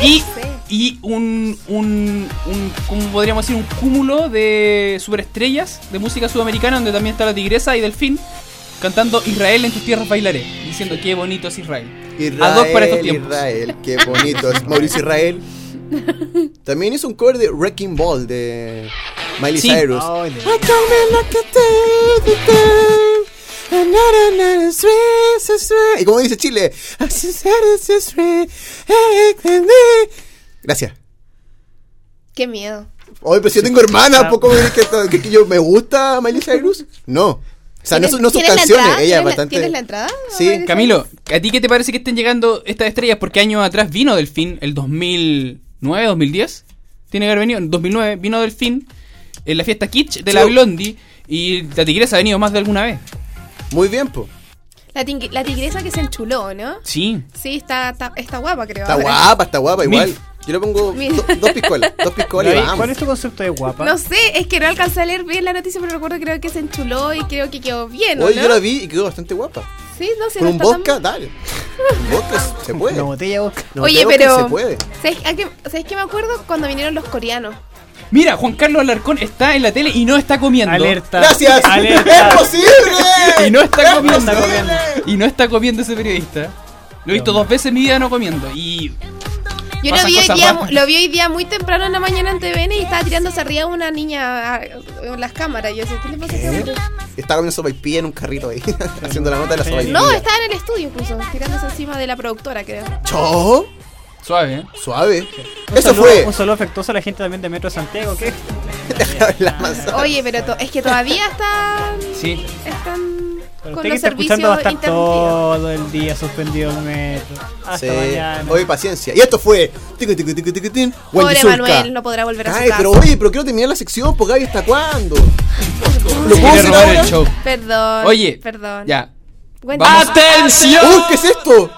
y, y un, un, un, ¿cómo podríamos decir? Un cúmulo de superestrellas de música sudamericana donde también está la tigresa y Delfín cantando Israel en tus tierras bailaré, diciendo qué bonito es Israel. Israel, Ad hoc para estos tiempos. Israel, qué bonito es Mauricio (laughs) Israel. (laughs) También hizo un cover de Wrecking Ball de Miley Sí. Cyrus. Y como dice Chile, gracias. Qué miedo. Oye, pero si yo tengo hermana, ¿poco me dices que, que- que yo me gusta Miley Cyrus? No. O sea, no, ¿Tienes- son- no sus canciones, entrada? ella es ¿Tienes la- bastante. ¿Tienes la entrada? Sí. Camilo, ¿a ti qué te parece que estén llegando estas estrellas? Porque años atrás vino Delfín, el 2009, 2010. Tiene que haber venido, en 2009 vino Delfín en la fiesta Kitsch de la Sí. Blondie y la tigresa ha venido más de alguna vez. Muy bien, po. La, tigre- la tigresa que se enchuló, ¿no? Sí. Sí, está, está, está guapa, creo. Está ahora. guapa, está guapa, igual. Milf. Yo le pongo do- dos piscolas, dos piscolas y vamos. ¿Cuál es tu concepto de guapa? No sé, es que no alcancé a leer bien la noticia, pero recuerdo creo que se enchuló y creo que quedó bien, ¿o Hoy no? yo la vi y quedó bastante guapa. Sí, no sé, Con no un está tan- vodka, dale. Un vodka se (laughs) puede. Una botella de vodka. Oye, pero- Se puede. ¿Sabes qué, ¿Sabes qué me acuerdo? Cuando vinieron los coreanos. Mira, Juan Carlos Alarcón está en la tele y no está comiendo. Alerta. ¡Gracias! Alerta. ¡Es posible! (laughs) Y no está ¡Es comiendo. posible! Y no está comiendo ese periodista. Lo he visto dos veces en mi vida no comiendo. Y Yo lo vi, hoy día, lo vi hoy día muy temprano en la mañana en TVN y estaba tirándose arriba una niña a- en las cámaras. Yo decía, ¿qué le pasa a este? Estaba comiendo sopaipilla en un carrito ahí, (laughs) haciendo la nota de la sopaipilla. No, estaba en el estudio incluso, tirándose encima de la productora, creo. ¡Cho! suave, ¿eh? Suave. Eso saludo- fue. Un saludo afectuoso a la gente también de Metro Santiago. ¿Qué? (laughs) la. Oye, pero es que todavía están, Sí. están Con usted que los está escuchando va a servicios estar interrumpidos. todo el día suspendido el metro. Hasta Sí. mañana. Oye, paciencia. Y esto fue. ticu, ticu, ticu, tin, Wendy Pobre. Manuel, no podrá volver a su Ay, casa. pero oye, pero quiero terminar la sección, porque Gaby hasta cuándo. (laughs) ¿Lo puedo hacer robar ahora? el show. Perdón. Oye, perdón. Ya. Vamos. ¡Atención! ¡Uy, qué es esto!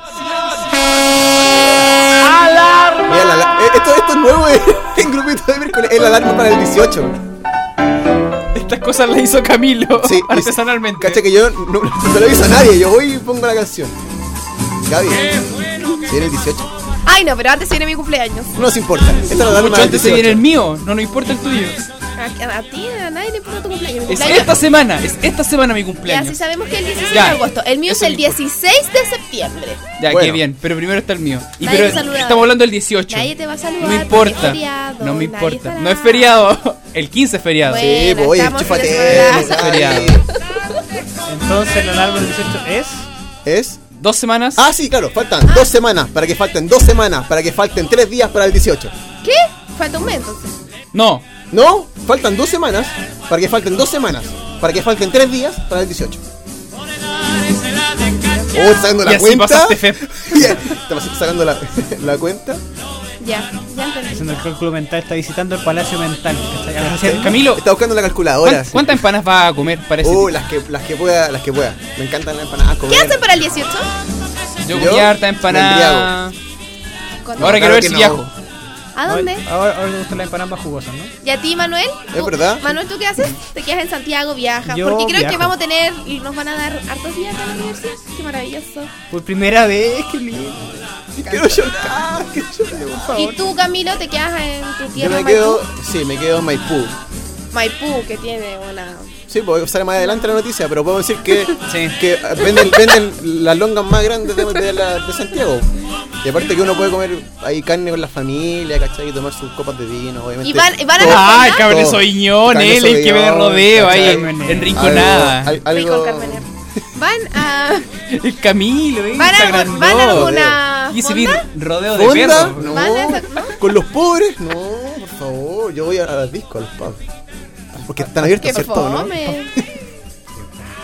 ¡Alarma! Mira, la- la- eh, esto, esto es nuevo (laughs) en grupito de miércoles. Es la alarma para el 18. Estas cosas las hizo Camilo (laughs) Sí, artesanalmente. Cacha que yo no, no aviso a nadie. Yo voy y pongo la canción. Gaby. Si viene el 18. Ay, no, pero antes viene mi cumpleaños. No nos importa. Esta es la alarma Mucho antes se 18. viene el mío, no nos importa el tuyo. A, a ti, a nadie le importa tu cumpleaños. Mi Es cumpleaños- esta semana, es esta semana mi Ya, si cumpleaños. sabemos que el 16 Ya, de agosto. El mío es el me importa. 16 de septiembre. Ya, Bueno. qué bien, pero primero está el mío. Y Nadie pero te saluda. estamos hablando del 18. Nadie te va a saludar. No porque importa. es feriado, No me nadie importa. estará. No es feriado. (laughs) El 15 es feriado. Bueno. Sí, pues oye, estamos chúfate. celebrando. Es feriado. Entonces la alarma del 18 es. ¿Es? Dos semanas. Ah, sí, claro. Faltan dos semanas. Para que falten dos semanas. Para que falten tres días para el 18. ¿Qué? Falta un mes entonces. No, No, faltan dos semanas. Para que falten dos semanas. Para que falten tres días para el 18. Oh, sacando Y la así cuenta. pasaste sacando (laughs) la, (laughs) la cuenta. Ya, ya entendí. Haciendo el cálculo mental, está visitando el palacio mental. Camilo, Está buscando la calculadora. ¿cuán- ¿cuántas empanas va a comer? Parece. Oh, las que, las que pueda, las que pueda. Me encantan las empanadas. ¿Qué hacen para el 18? Yo yo harta empanada. Ahora No, quiero claro ver que si no. viajo. ¿A dónde? Ahora, ahora te gustan las empanadas más jugosas, ¿no? ¿Y a ti, Manuel? ¿Es ¿Tú- verdad? Manuel, ¿tú qué haces? ¿Te quedas en Santiago, viajas? Yo Porque creo que vamos a tener, y nos van a dar hartos días en la universidad. Qué maravilloso. Por primera vez, qué lindo. Quiero llorar, quiero llorar, por favor. ¿Y tú, Camilo, te quedas en tu Yo tierra me Maipú? quedo, sí, me quedo en Maipú. Maipú, que tiene una... Sí, porque sale más adelante la noticia, pero podemos decir que, Sí. que venden, venden las longas más grandes de, de la- de Santiago. Y aparte que uno puede comer ahí carne con la familia, ¿cachai? Y tomar sus copas de vino, obviamente. ¿Y van, y van a Ay, fondas? cabrón. Soñón, él el que me rodeo ahí ¿cachai? en, en Rinconada. Algo, al- algo- el. Van a... (laughs) El Camilo, ¿eh? ¿Van a, van a alguna Y rodeo de ¿Fonda? perro. No. ¿Van a esa- no? ¿Con los pobres? No, por favor. Yo voy a, las discos, a los pubs. Porque están abiertos, ¡Qué ¿cierto? ¿no? (laughs)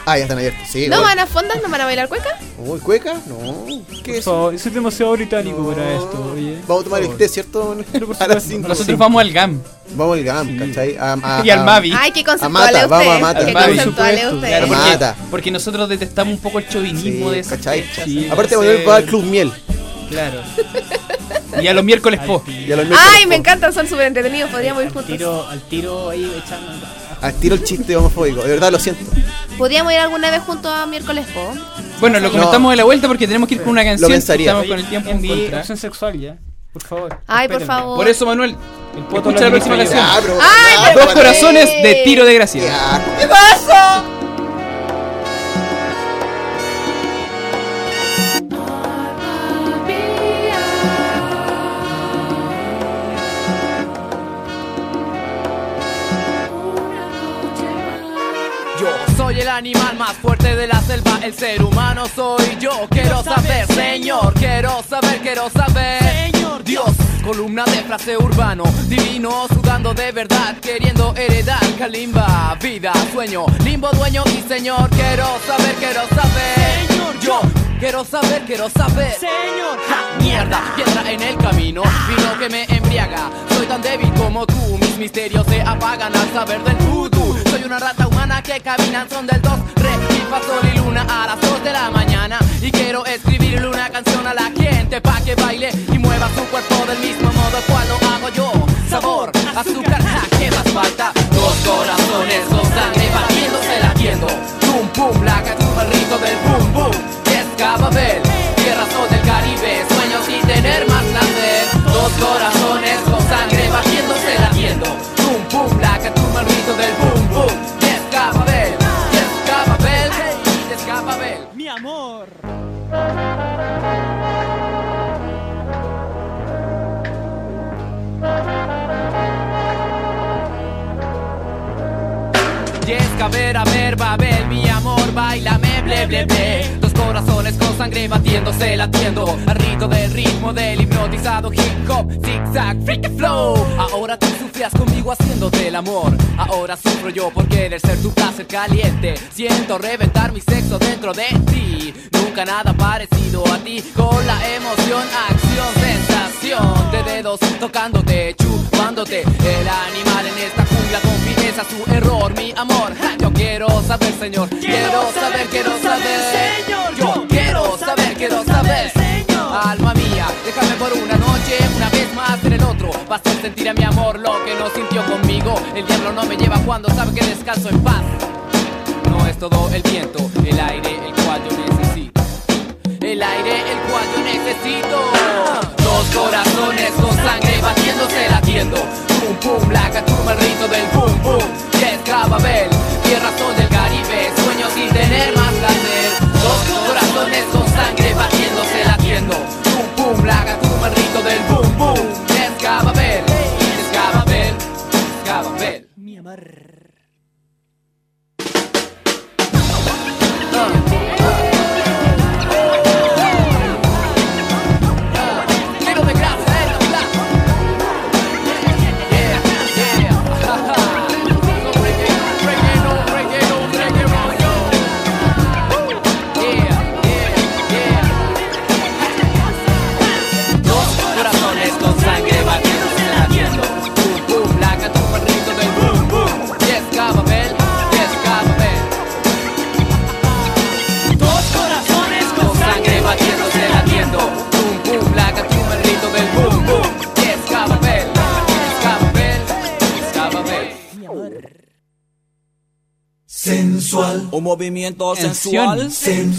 Ah, ya están abiertos, sí. ¿No voy. van a fondas? ¿No van a bailar cueca? Uy, ¿cueca? No. ¿Qué es eso? Es demasiado británico para esto, oye. Vamos a tomar el té, ¿cierto? A las cinco. Nosotros vamos al GAM Vamos al GAM, ¿cachai? A- a- y al Mavi. Ay, qué Mata, conceptual vamos a. Mata. Qué conceptual es supuesto. usted. Claro, porque, Mata. porque nosotros detestamos un poco el chauvinismo Sí, de esas ¿cachai? fechas, Sí. Aparte, va al Club Miel. Claro. Y a los miércoles po. Ay, me encantan, son súper entretenidos. Podríamos ir Al juntos. tiro, al tiro ahí echando. Al tiro el chiste homofóbico. De verdad, lo siento. Podríamos ir alguna vez juntos a miércoles po. Bueno, lo No. comentamos de la vuelta porque tenemos que ir con una canción. pensaría. Estamos con el tiempo en contra. sexual ya. Por favor. Ay, por favor. Por eso, Manuel, escucha la lo próxima canción. Ay, Dos corazones de tiro de gracia. ¿Qué pasó? Animal más fuerte de la selva, el ser humano soy yo. Quiero saber, señor, quiero saber, quiero saber. Señor Dios, columna de frase urbano, divino, sudando de verdad, queriendo heredar Kalimba, vida, sueño, limbo, dueño y señor. Quiero saber, quiero saber. Señor, yo quiero saber, quiero saber. Señor, ja, mierda, piedra en el camino, vino que me embriaga. Soy tan débil como tú, mis misterios se apagan al saber del vudú. Una rata humana que camina en son del 2, re, fa, sol y luna a las 2 de la mañana. Y quiero escribirle una canción a la gente pa' que baile y mueva su cuerpo del mismo modo cual lo hago yo. Sabor, azúcar, ja, ¿qué más falta? Dos corazones con sangre batiéndose latiendo. Pum, pum, la cachupa, el rito del pum, pum. Es Cababel, tierra sol del Caribe, sueños sin tener más placer. Dos corazones con sangre batiéndose Yesca, ver, a ver, Babel, mi amor, bailame, ble, ble, ble. Sangre batiéndose, latiendo al rito del ritmo del hipnotizado hip hop, zigzag, freak flow. Ahora tú sufrías conmigo haciéndote el amor. Ahora sufro yo por querer ser tu placer caliente. Siento reventar mi sexo dentro de ti. Nunca nada parecido a ti. Con la emoción, acción, sensación de dedos tocándote, chupándote. El animal en esta jungla confiesa su error, mi amor. Ja, Yo quiero saber, señor. Quiero saber, quiero saber. Yo quiero saber. Alma mía, déjame por una noche, una vez más en el otro. Va a hacer sentir a mi amor lo que no sintió conmigo. El diablo no me lleva cuando sabe que descanso en paz. No es todo el viento, el aire, el cual yo necesito. El aire, el cual yo necesito.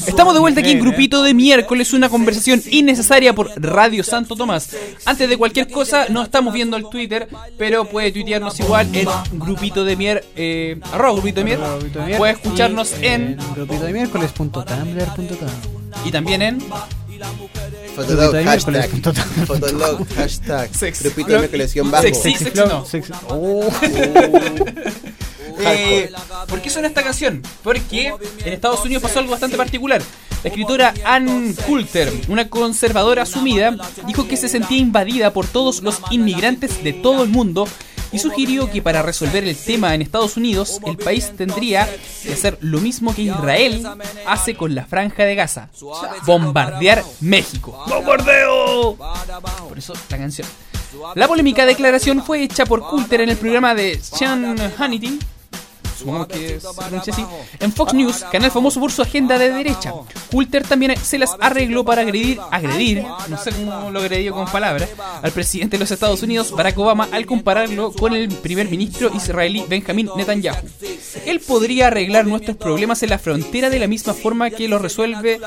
Estamos de vuelta aquí en Grupito de Miércoles, una conversación innecesaria por Radio Santo Tomás. Antes de cualquier cosa, no estamos viendo el Twitter, pero puede tuitearnos igual en Grupito de Mier, eh, arroba Grupito de Mier. Puede escucharnos Y en, grupito de y también en Fotolog, hashtag. miércoles, punto com. Fotolog, (laughs) hashtag. Sex- Grupito de miércoles, guion bajo. Sexy, sexy, no. (laughs) Eh, ¿Por qué suena esta canción? Porque en Estados Unidos pasó algo bastante particular. La escritora Ann Coulter, una conservadora asumida, dijo que se sentía invadida por todos los inmigrantes de todo el mundo y sugirió que para resolver el tema en Estados Unidos, el país tendría que hacer lo mismo que Israel hace con la franja de Gaza, bombardear México. ¡Bombardeo! Por eso la canción. La polémica declaración fue hecha por Coulter en el programa de Sean Hannity, supongo que se pronuncia así, en Fox News, canal famoso por su agenda de derecha. Coulter también se las arregló para agredir, agredir, no sé cómo lo agredió con palabras, al presidente de los Estados Unidos, Barack Obama, al compararlo con el primer ministro israelí Benjamin Netanyahu. Él podría arreglar nuestros problemas en la frontera de la misma forma que lo resuelve...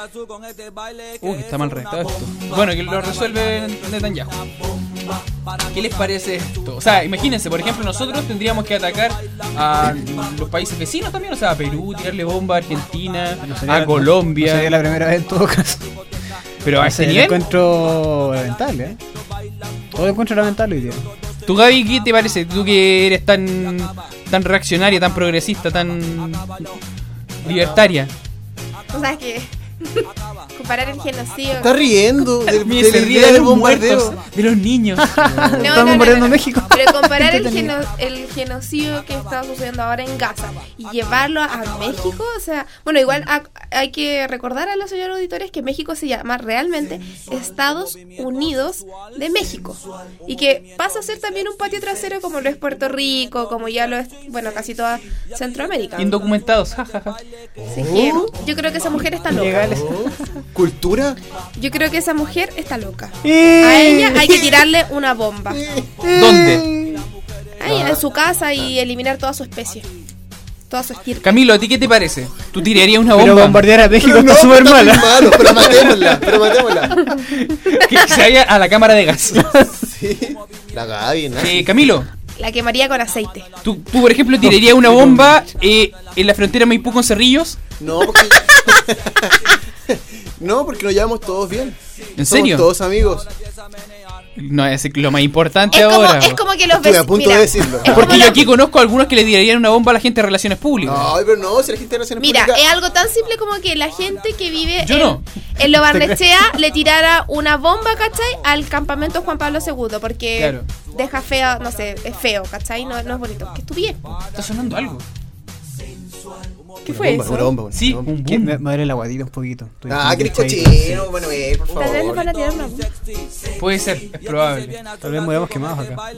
Uy, está mal redactado esto. Bueno, que lo resuelve Netanyahu. ¿Qué les parece esto? O sea, imagínense, por ejemplo, nosotros tendríamos que atacar a los países vecinos también, o sea, a Perú, tirarle bomba a Argentina, No sería- a Colombia. no sería la primera vez en todo caso. Pero a Ese lo nivel, encuentro lamentable, ¿eh? Todo lo encuentro lamentable hoy día. tú Gaby, ¿qué te parece? Tú que eres tan, tan reaccionaria, tan progresista, tan libertaria. O sea, que (laughs) comparar el genocidio. Está riendo Mire, del se ríe de los bombardeo. muertos, de los niños. (laughs) No, Estamos no, no, bombardeando no. México. Pero comparar el, (laughs) geno- el genocidio que está sucediendo ahora en Gaza y llevarlo a México, o sea, bueno, igual ha- hay que recordar a los señores auditores que México se llama realmente Estados Unidos de México y que pasa a ser también un patio trasero como lo es Puerto Rico, como ya lo es, bueno, casi toda Centroamérica. Indocumentados, jajaja. Así que yo creo que esa mujer está loca. Legales. ¿Cultura? Yo creo que esa mujer está loca. A ella hay que tirarle una bomba. ¿Dónde? Ahí en su casa y eliminar toda su especie. Toda su estirpe. Camilo, ¿a ti qué te parece? ¿Tú tirarías una Pero bomba? bombardear a México Pero no, está súper mala. malo, pero matémosla, pero matémosla. que se vaya a la cámara de gas. Sí. La Gaby, ¿no? Eh, Camilo, La quemaría con aceite. ¿tú, tú, por ejemplo tirarías una bomba eh, en la frontera Maipú con Cerrillos? No, porque. (laughs) no, porque nos llevamos todos bien. ¿En Somos serio? todos amigos. No, es lo más importante Es como, ahora. es como que los Estuve a vecinos. punto Mira, de decirlo. es Porque yo aquí conozco a algunos que le tirarían una bomba a la gente de relaciones públicas. No, pero no, si la gente no se Mira, es algo tan simple como que la gente que vive Yo en, no. en Lo (laughs) Barnechea le tirara una bomba, ¿cachai? Al campamento Juan Pablo II, porque Claro. deja feo, no sé, es feo, ¿cachai? No, no es bonito. Que estuvie. Está sonando algo. ¿Qué fue bomba, eso? una bomba, una Sí, bomba. un boom. Me, me duele la guatita un poquito. Estoy Ah, que cochino, Manuel, por Tal vez favor. van a tirar una bomba. Puede ser, es probable. Tal vez muramos quemados acá. (laughs)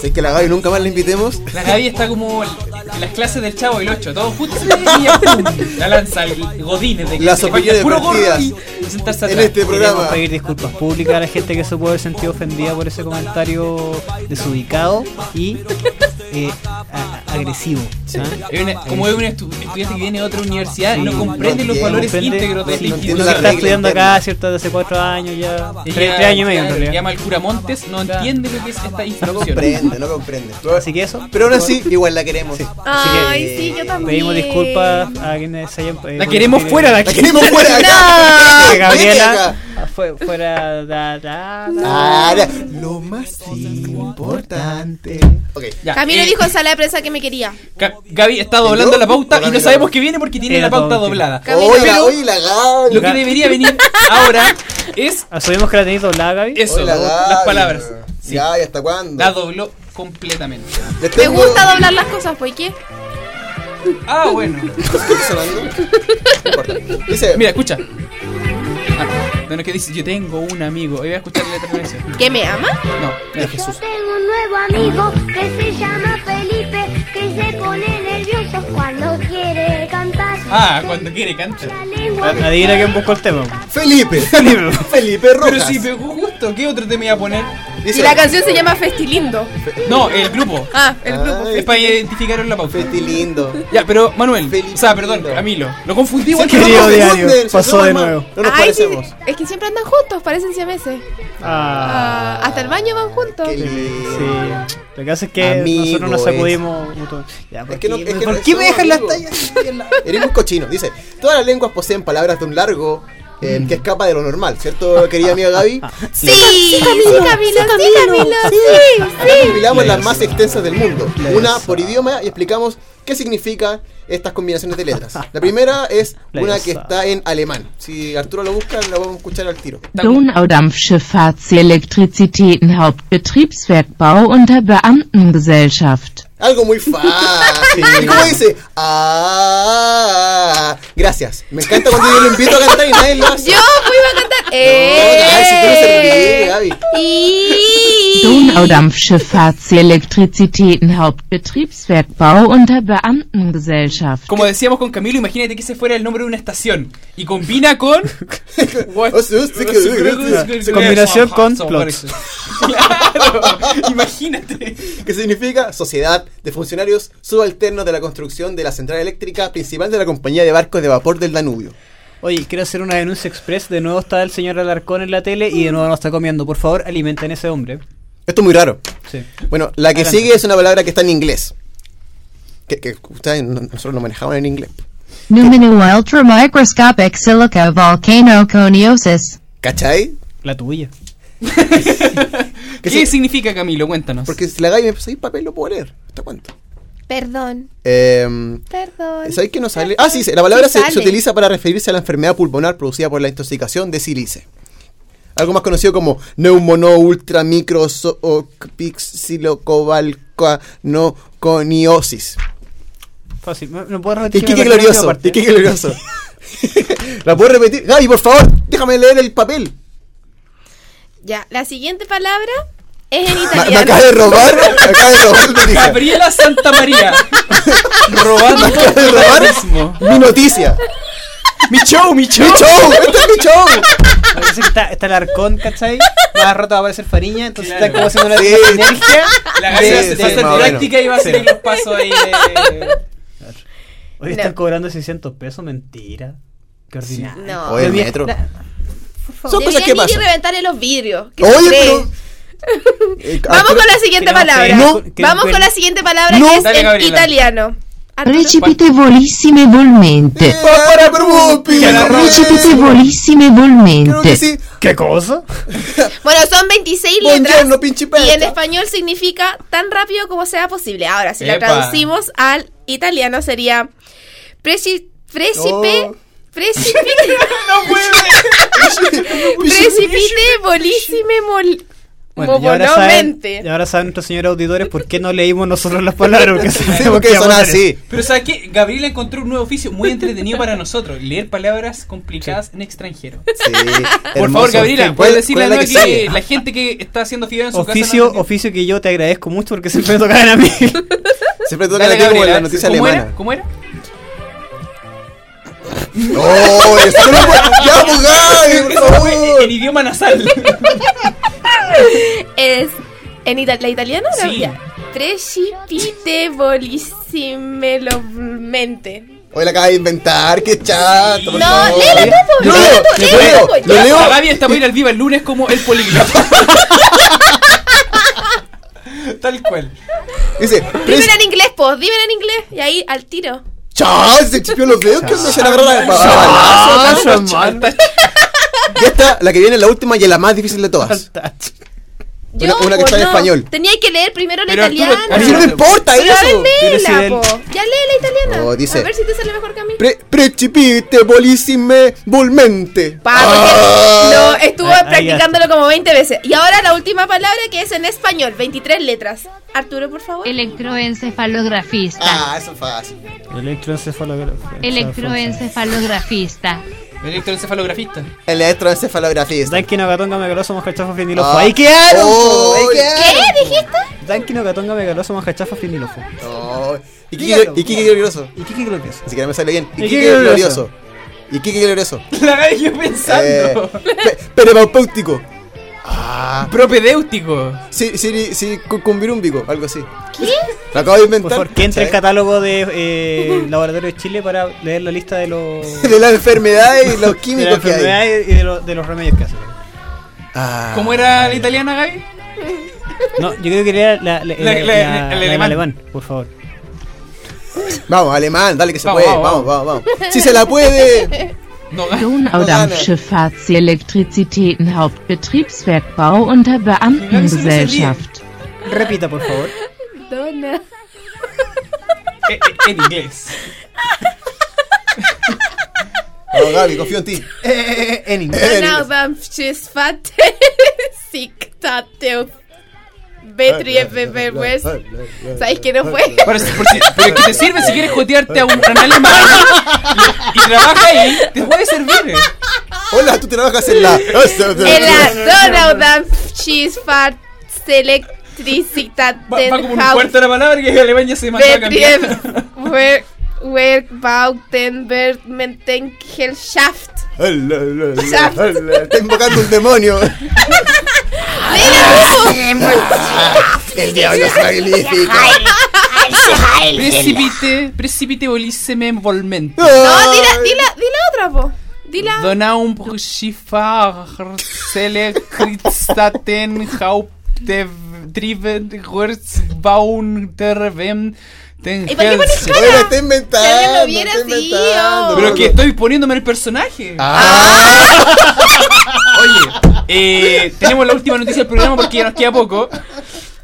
Si es que la Gaby nunca más la invitemos. La Gaby está como en las clases del Chavo del 8, todo justo y ya, pum, la lanza el Godínez de que Las opiniones puro gorro y sentarse En este Queremos programa. pedir disculpas públicas a la gente que se puede haber sentido ofendida por ese comentario desubicado y eh, a- agresivo. Es una- como es un estu- estudiante que viene de otra universidad, Sí, no comprende no los valores Comprende- íntegros de sí, no que la institución. está estudiando interna. acá, ¿cierto? Desde hace cuatro años ya. Tres, años y medio en realidad. llama al cura Montes, no entiende lo que es esta No institución. comprende, no comprende. Así que eso. Pero aún así, igual la queremos. Ay, sí, yo también. Pedimos disculpas a quienes se hayan. eh, La queremos fuera de La aquí. queremos fuera de Que acá. (laughs) Gabriela. Fue- fuera. Da, da, da. Lo más importante. Ok. Ya, Camilo eh, dijo en sala de prensa que me quería. Ga- Gaby está doblando ¿Yo? la pauta y no sabemos qué viene porque tiene Era la pauta doblada. Camilo. Oye, la, Pero oye, la Gaby. lo que debería venir ahora es Asumimos que la tenéis doblada, Gaby. eso, las palabras. Sí, Ya, ¿y hasta cuándo? la dobló completamente. Me tengo- gusta doblar las cosas, ¿por qué? Ah, bueno. (laughs) ¿Qué está sonando? No importa. Dice, Mira, escucha. No, no, es que dice, yo tengo un amigo. Voy a escuchar la letra de. ¿Que me ama? No, mira. Jesús. Tengo un nuevo amigo que se llama Felipe, que se pone nervioso cuando quiere cantar. Ah, cuando quiere canta. La lengua Adivina quién buscó el tema. Felipe. Felipe. (laughs) Felipe Rojas. Pero si pegó justo, ¿qué otro te me iba a poner? Dice- Y la canción se llama Festilindo. No, el grupo. Ah, el grupo. Ay, Es para identificar en la pauta. Festi lindo. Ya, pero Manuel, o sea, perdón. Camilo, lo confundí igual Sí, que no diario, pasó de nuevo. No nos Ay, sí, parecemos. es que siempre andan juntos, parecen siameses. Ah, Ah, hasta el baño van juntos. Qué sí. lindo. Lo que hace es que Amigo nosotros nos sacudimos Ya, ¿por Es que no- qué, es que ¿por no qué me dejan las tallas (laughs) Eres un cochino. Dice, todas las lenguas poseen palabras de un largo eh, que escapa de lo normal, ¿cierto, querida amiga Gaby? (laughs) Sí, sí, Camilo, sí, Camilo, sí, Acá compilamos las más extensas del mundo, una por idioma y explicamos qué significan estas combinaciones de letras. La primera es (laughs) una que está en alemán. Si Arturo lo busca, la vamos a escuchar al tiro. Donaudampfschifffahrtseelektrizitätenhauptbetriebswerkbau unter Beamtengesellschaft. Algo muy fácil. ¿Y cómo dice? Ah, gracias. Me encanta cuando yo lo invito a cantar y nadie lo hace. Yo pues iba a cantar. ¡Eh! ay, si tú no servías, Gaby. Unter Beamtengesellschaft. Como decíamos con Camilo, imagínate que ese fuera el nombre de una estación y combina con Combinación con (laughs) Claro, plots. imagínate. que significa Sociedad de Funcionarios Subalternos de la Construcción de la Central Eléctrica Principal de la Compañía de Barcos de Vapor del Danubio. Oye, quiero hacer una denuncia express. De nuevo está el señor Alarcón en la tele y de nuevo nos está comiendo. Por favor, alimenten a ese hombre. Esto es muy raro. Sí. Bueno, la que Adelante. sigue es una palabra que está en inglés. Que, que ustedes, no- nosotros lo manejamos en inglés. Numino ultramicroscopic silica volcano coniosis. ¿Cachai? La tuya. (laughs) ¿Qué, (laughs) significa Camilo? Cuéntanos. Porque si la Gaby me pasa ahí papel, lo puedo leer. ¿Hasta cuánto? Perdón, Eh, perdón. ¿Sabéis que no sale? Ah, sí, la palabra Sí se, utiliza para referirse a la enfermedad pulmonar producida por la intoxicación de sílice. Algo más conocido como neumono ultra micro so- o no coniosis. Fácil. ¿Me, me puedes Y repetir? qué glorioso, y qué glorioso. (laughs) ¿La puedo repetir? Gaby, por favor, déjame leer el papel. Ya, la siguiente palabra es en Me, me italiano. acaba de robar, me (laughs) acaba de robar mi. Gabriela Santa María. (laughs) Robando Me acaba de robar mismo. mi noticia. Mi show, mi show. ¡Mi show! ¡Este es mi show! Parece que está, está el arcón, ¿cachai? Más rato va a aparecer Fariña, entonces Claro. está como haciendo una Sí. sinergia. La Gaby Sí, va a sí, o didáctica y va a seguir los pasos ahí de... Hoy No. están cobrando 600 pesos, mentira. Qué ordinario. No. Oye, el metro. la- Son cosas que ir y reventarle los vidrios. ¿Qué Oye, pero. Eh, (laughs) Vamos con la siguiente palabra. No. Vamos con la siguiente palabra No. que es Dale, en Gabriela. italiano. Arturo. Precipitevolissime volmente. Eh, que volmente. sí. ¿Qué cosa? (laughs) Bueno, son 26 letras. Y en español significa tan rápido como sea posible. Ahora, si la traducimos al italiano sería preci- Precipe. Oh. Precipite. (laughs) ¡No puede! (laughs) Precipite volissime mol. Bueno, y ahora, saben, movolumente. y ahora saben nuestros señores auditores por qué no leímos nosotros las palabras. Porque sabemos que son a así. Pero ¿sabes qué? Gabriela encontró un nuevo oficio muy entretenido para nosotros. Leer palabras complicadas en extranjero. Sí, Por favor, Gabriela, ¿Cuál- ¿puedes decirle a la que, la gente que está haciendo fideo en su Oficio, casa... no oficio que yo te agradezco mucho porque siempre me tocaban a mí. Siempre toca Dale, la como en la noticia ¿cómo alemana. Era? ¿Cómo era? Eso no lo puedo- ¡Ya, Gaby, por (laughs) Eso fue favor! en idioma nasal. Es. ¿En ita- la italiana? o la- Sí. Precipite. Hoy la acaba de inventar, qué chato. por No, favor. léela tú, po, Yo léela leo, tú, yo léela leo, tú, lo ya. leo. La Gaby está para ir al Viva el lunes como el políglota. Tal cual. Dice, Dímelo en inglés, po, dímelo en inglés. Y ahí, al tiro. ¡Chao! Se chipió los dedos que se le agarró la Ah, balazo. Y esta, la que viene, la última y es la más difícil de todas. Yo, Una- una que está en no. español. Tenía que leer primero la Pero Arturo, italiana. A mí no me importa Pero a ver, eso. Po. Ya lee la italiana. Oh, dice- A ver si te sale mejor que a mí. Pre precipite volissime volmente. Pa, Ah. lo estuvo ahí practicándolo como 20 veces. Y ahora la última palabra que es en español, 23 letras. Arturo, por favor. Electroencefalografista. Ah, eso es fácil. Electroencefalografía. Electroencefalografista. Electroencefalografista. Electroencefalografista. Danky Nogatonga Megaloso Mojachafa Finilofo. Ah. ¡Ahí quedaron! Oh, ¡Ahí ¿Qué dijiste? Danky Nogatonga Megaloso Mojachafa Finilofo. Oh, y Kiki y Kiki glorioso. ¿Y qué qué creo que es? Ni siquiera me sale bien. Y ¿Y Kiki qué glorioso? glorioso. Y Kiki glorioso. (laughs) La yo pensando. Eh, pe-. Ah. Propedéutico. Sí, sí, sí, cu- cumbirúmbico, algo así. ¿Qué? Lo acabo de inventar. Por favor, que entre el ¿sabes? catálogo de eh, (laughs) Laboratorio de Chile para leer la lista de los. (laughs) De las enfermedades y (laughs) los de las químicos que hay. enfermedades y de, los- de los remedios que hacen. Ah. ¿Cómo era la italiana, Gaby? No, yo creo que era la, la, la- La- la- la- el alemán. alemán, por favor. Vamos, alemán, dale que se Vamos, puede. vamos, Vamos, vamos, vamos. Si se la puede. No, Donaudampfschifffahrtselektrizitäten Hauptbetriebswerkbau unter Beamtengesellschaft. Repita, por favor. Dona. eh, eh, en inglés. Vamos, Gaby, confío en ti. Eh, en inglés. Eh, Donaudampfschiffahrt Siktateu Betriebswerk. ¿Sabéis que no fue? Pero, si- por si- pero que te sirve si quieres jotearte a un, alemán y, y trabaja ahí, te puede servir. Hola, tú trabajas en la. En la (laughs) Donaudampfschiffahrt Selektrizitäten Va, va como un cuarto la palabra que en alemán ya se mandó a cambiar. Betriebswerkbautengesellschaft. Está invocando un demonio. (laughs) El diablo magnífico. Precipite, precipite volissime volmente. No, dila, dila, dila otra, po. Dila. Donaum Schiffer Selekristaten Hauptdriven Wurzbauen Terwem ¿Y por qué pones cara? Oye, lo está inventando. Que alguien lo viera así, inventando. oh. Pero que estoy poniéndome el personaje. Ah. (laughs) Oye, eh, tenemos la última noticia del programa porque ya nos queda poco.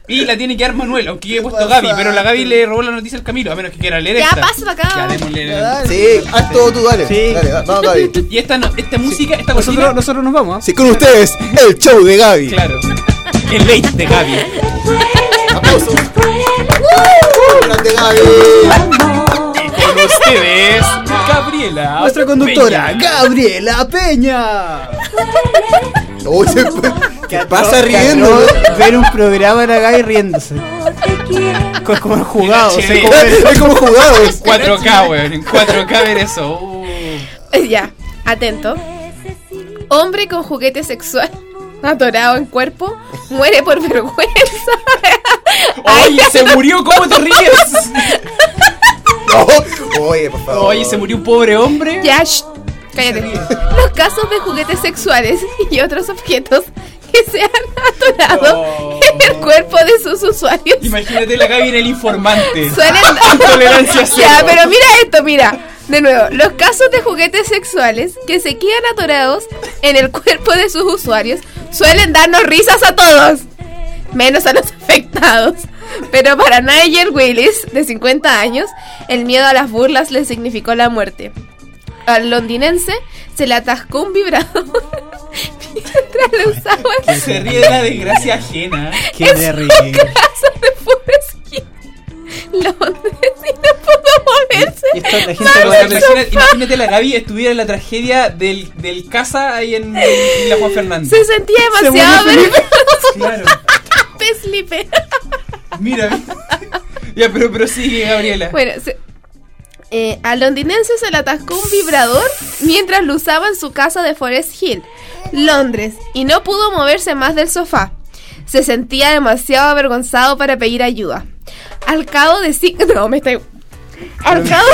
Y la tiene que dar Manuel, aunque yo he puesto Gaby, pero la Gaby le robó la noticia al Camilo, a menos que quiera leer Ya, esta. para acá. Ya, démosle. Sí, haz todo tú, dale. Sí. Dale, va- vamos, Gaby. Y esta, no- esta música, esta Nosotros, cortina, nosotros nos vamos. ¿ah? Sí, con ustedes, el show de Gaby. claro, el late de Gaby. Aplausos. Grande Gaby. Con ustedes, Gabriela. Nuestra conductora, Peña. Gabriela Peña. Uy, se fue. ¿Qué pasa riendo? Ver un programa de acá y riéndose. Co- Como el jugado. Che. como el- Es como jugados. 4K, weón. En 4K ver eso. Uh. Ya, atento. Hombre con juguete sexual (laughs) atorado en cuerpo muere por vergüenza. (laughs) Oye, se murió, ¿cómo te ríes? (laughs) No. Oye, por favor. Oye, se murió un pobre hombre. Ya, shh, cállate. Los casos de juguetes sexuales y otros objetos que se han atorado No. en el cuerpo de sus usuarios Imagínate la en el informante. suelen (laughs) Tolerancia cero. Ya, pero mira esto, mira. De nuevo, los casos de juguetes sexuales que se quedan atorados en el cuerpo de sus usuarios suelen darnos risas a todos, menos a los afectados. Pero para Nigel Willis, de 50 años, el miedo a las burlas le significó la muerte. Al londinense se le atascó un vibrador (laughs) mientras lo usaba Se ríe de la desgracia ajena. Qué en terrible. su casa de Forest Londres, y no pudo moverse. Y esto la gente lo imagina- imagínate la Gaby estuviera en la tragedia del, del casa ahí en, en la Juan Fernández. Se sentía demasiado Felipe. Claro. (laughs) Felipe. Mira. Ya, pero, pero sigue, Gabriela. Bueno, se- eh, al londinense se le atascó un vibrador mientras lo usaba en su casa de Forest Hill, Londres, y no pudo moverse más del sofá. Se sentía demasiado avergonzado para pedir ayuda. Al cabo de cinco... (laughs) No, me estoy... Al cabo,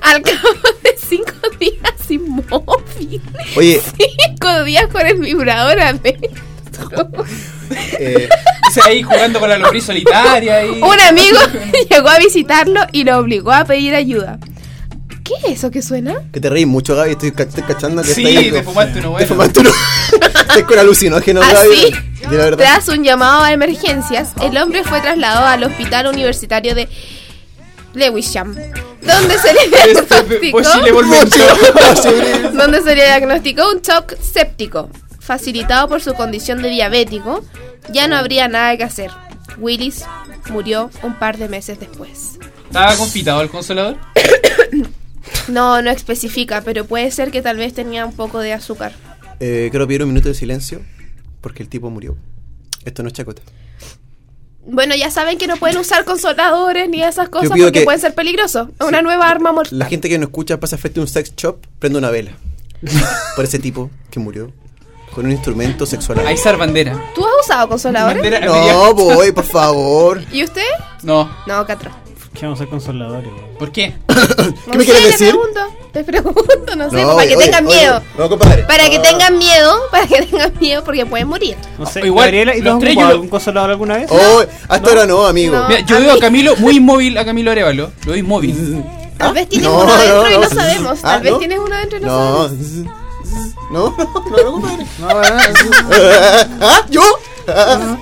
al cabo de cinco días sin móvil. Oye, Cinco días con el vibrador adentro. Eh, O sea, ahí jugando con la lombriz solitaria. Y... Un amigo (laughs) llegó a visitarlo y lo obligó a pedir ayuda. ¿Qué es eso que suena? que te reís mucho, Gaby. Estoy, ca- estoy cachando que Sí, está ahí te fumaste uno Te bueno. fumaste uno. (laughs) Estás con alucinógenos, Así, Gaby. De la verdad. tras un llamado a emergencias, el hombre fue trasladado al hospital universitario de Lewisham, donde se le Este, diagnosticó, volvente. (laughs) donde se le diagnosticó un shock séptico, facilitado por su condición de diabético. Ya no habría nada que hacer. Willis murió un par de meses después. ¿Estaba confitado el consolador? (coughs) No, no especifica, pero puede ser que tal vez tenía un poco de azúcar. Eh, quiero pedir un minuto de silencio porque el tipo murió. Esto no es chacota. Bueno, ya saben que no pueden usar consoladores ni esas cosas porque que- pueden ser peligrosos. Es una nueva arma mortal. La gente que no escucha pasa frente a un sex shop, prende una vela. (laughs) Por ese tipo que murió. Con un instrumento sexual. Aizar Bandera. ¿Tú has usado consoladores? Bandera No, voy, por favor. (laughs) ¿Y usted? No. No, Catro. ¿Qué vamos a consoladores? ¿Por qué? (coughs) ¿Qué me sé, quieres decir? pregunto, te pregunto, no sé, No, para que oye, tengan oye, miedo. No, compadre. Para que tengan miedo, para que tengan miedo porque pueden morir. No sé, Igual, Gabriela, ¿y los tú has tres ocupado yo- algún consolador alguna vez? Oh, hasta ahora no, amigo. No. Mira, yo a veo a Camilo muy inmóvil, a Camilo Arevalo. Lo veo inmóvil. Tal vez (laughs) tienes No, uno adentro no, y no no. sabemos. Tal Ah, vez ¿no? tienes uno adentro y no, No. sabemos. (laughs) No, no, no, no, compadre. No. (laughs) ¿Ah? ¿Yo? (laughs)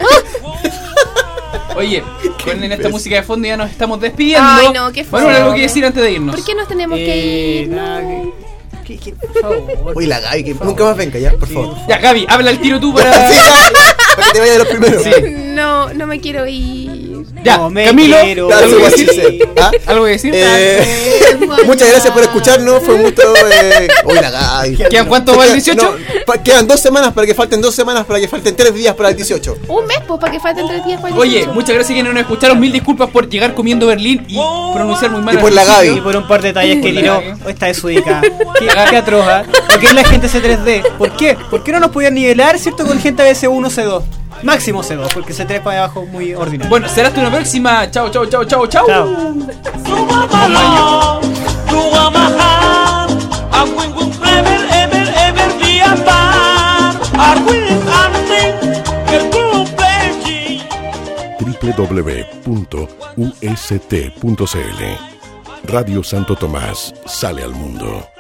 Oye, ponen esta música de fondo y ya nos estamos despidiendo. Ay, no, qué Bueno, algo que decir antes de irnos. ¿Por qué nos tenemos que Eh, ir? nada, que- que- que- por favor. Uy, la Gaby, que nunca más venga ya, por favor. Ya, Gaby, habla el tiro tú (laughs) Sí, para. ya, para que te vayas de los primeros. Sí. No, no me quiero ir. Ya, No Camilo, quiero (laughs) ¿algo que así decir? ¿Ah? ¿Algo que decir? Eh, (laughs) muchas gracias por escucharnos, fue un gusto. Eh... Uy, la Gaby. ¿Quedan cuánto va el 18? No, quedan dos semanas para que falten dos semanas para que falten tres días para el 18. Un mes, pues, para que falten tres días para el Oye, 18. muchas gracias a quienes nos escucharon. Mil disculpas por llegar comiendo Berlín y pronunciar muy mal. Y por la. Gaby. Y por un par de detalles que tiró, esta desubicada. (laughs) ¿Qué, qué atroja? ¿Por qué la gente C3D? ¿Por qué? ¿Por qué no nos podían nivelar, cierto, con gente ABC1, C2? Máximo C2, porque C3 para abajo muy ordinario. Bueno, será hasta una próxima. Chao, chao, chao, chao, chao. Chao. www.ust.cl Radio Santo Tomás sale al mundo.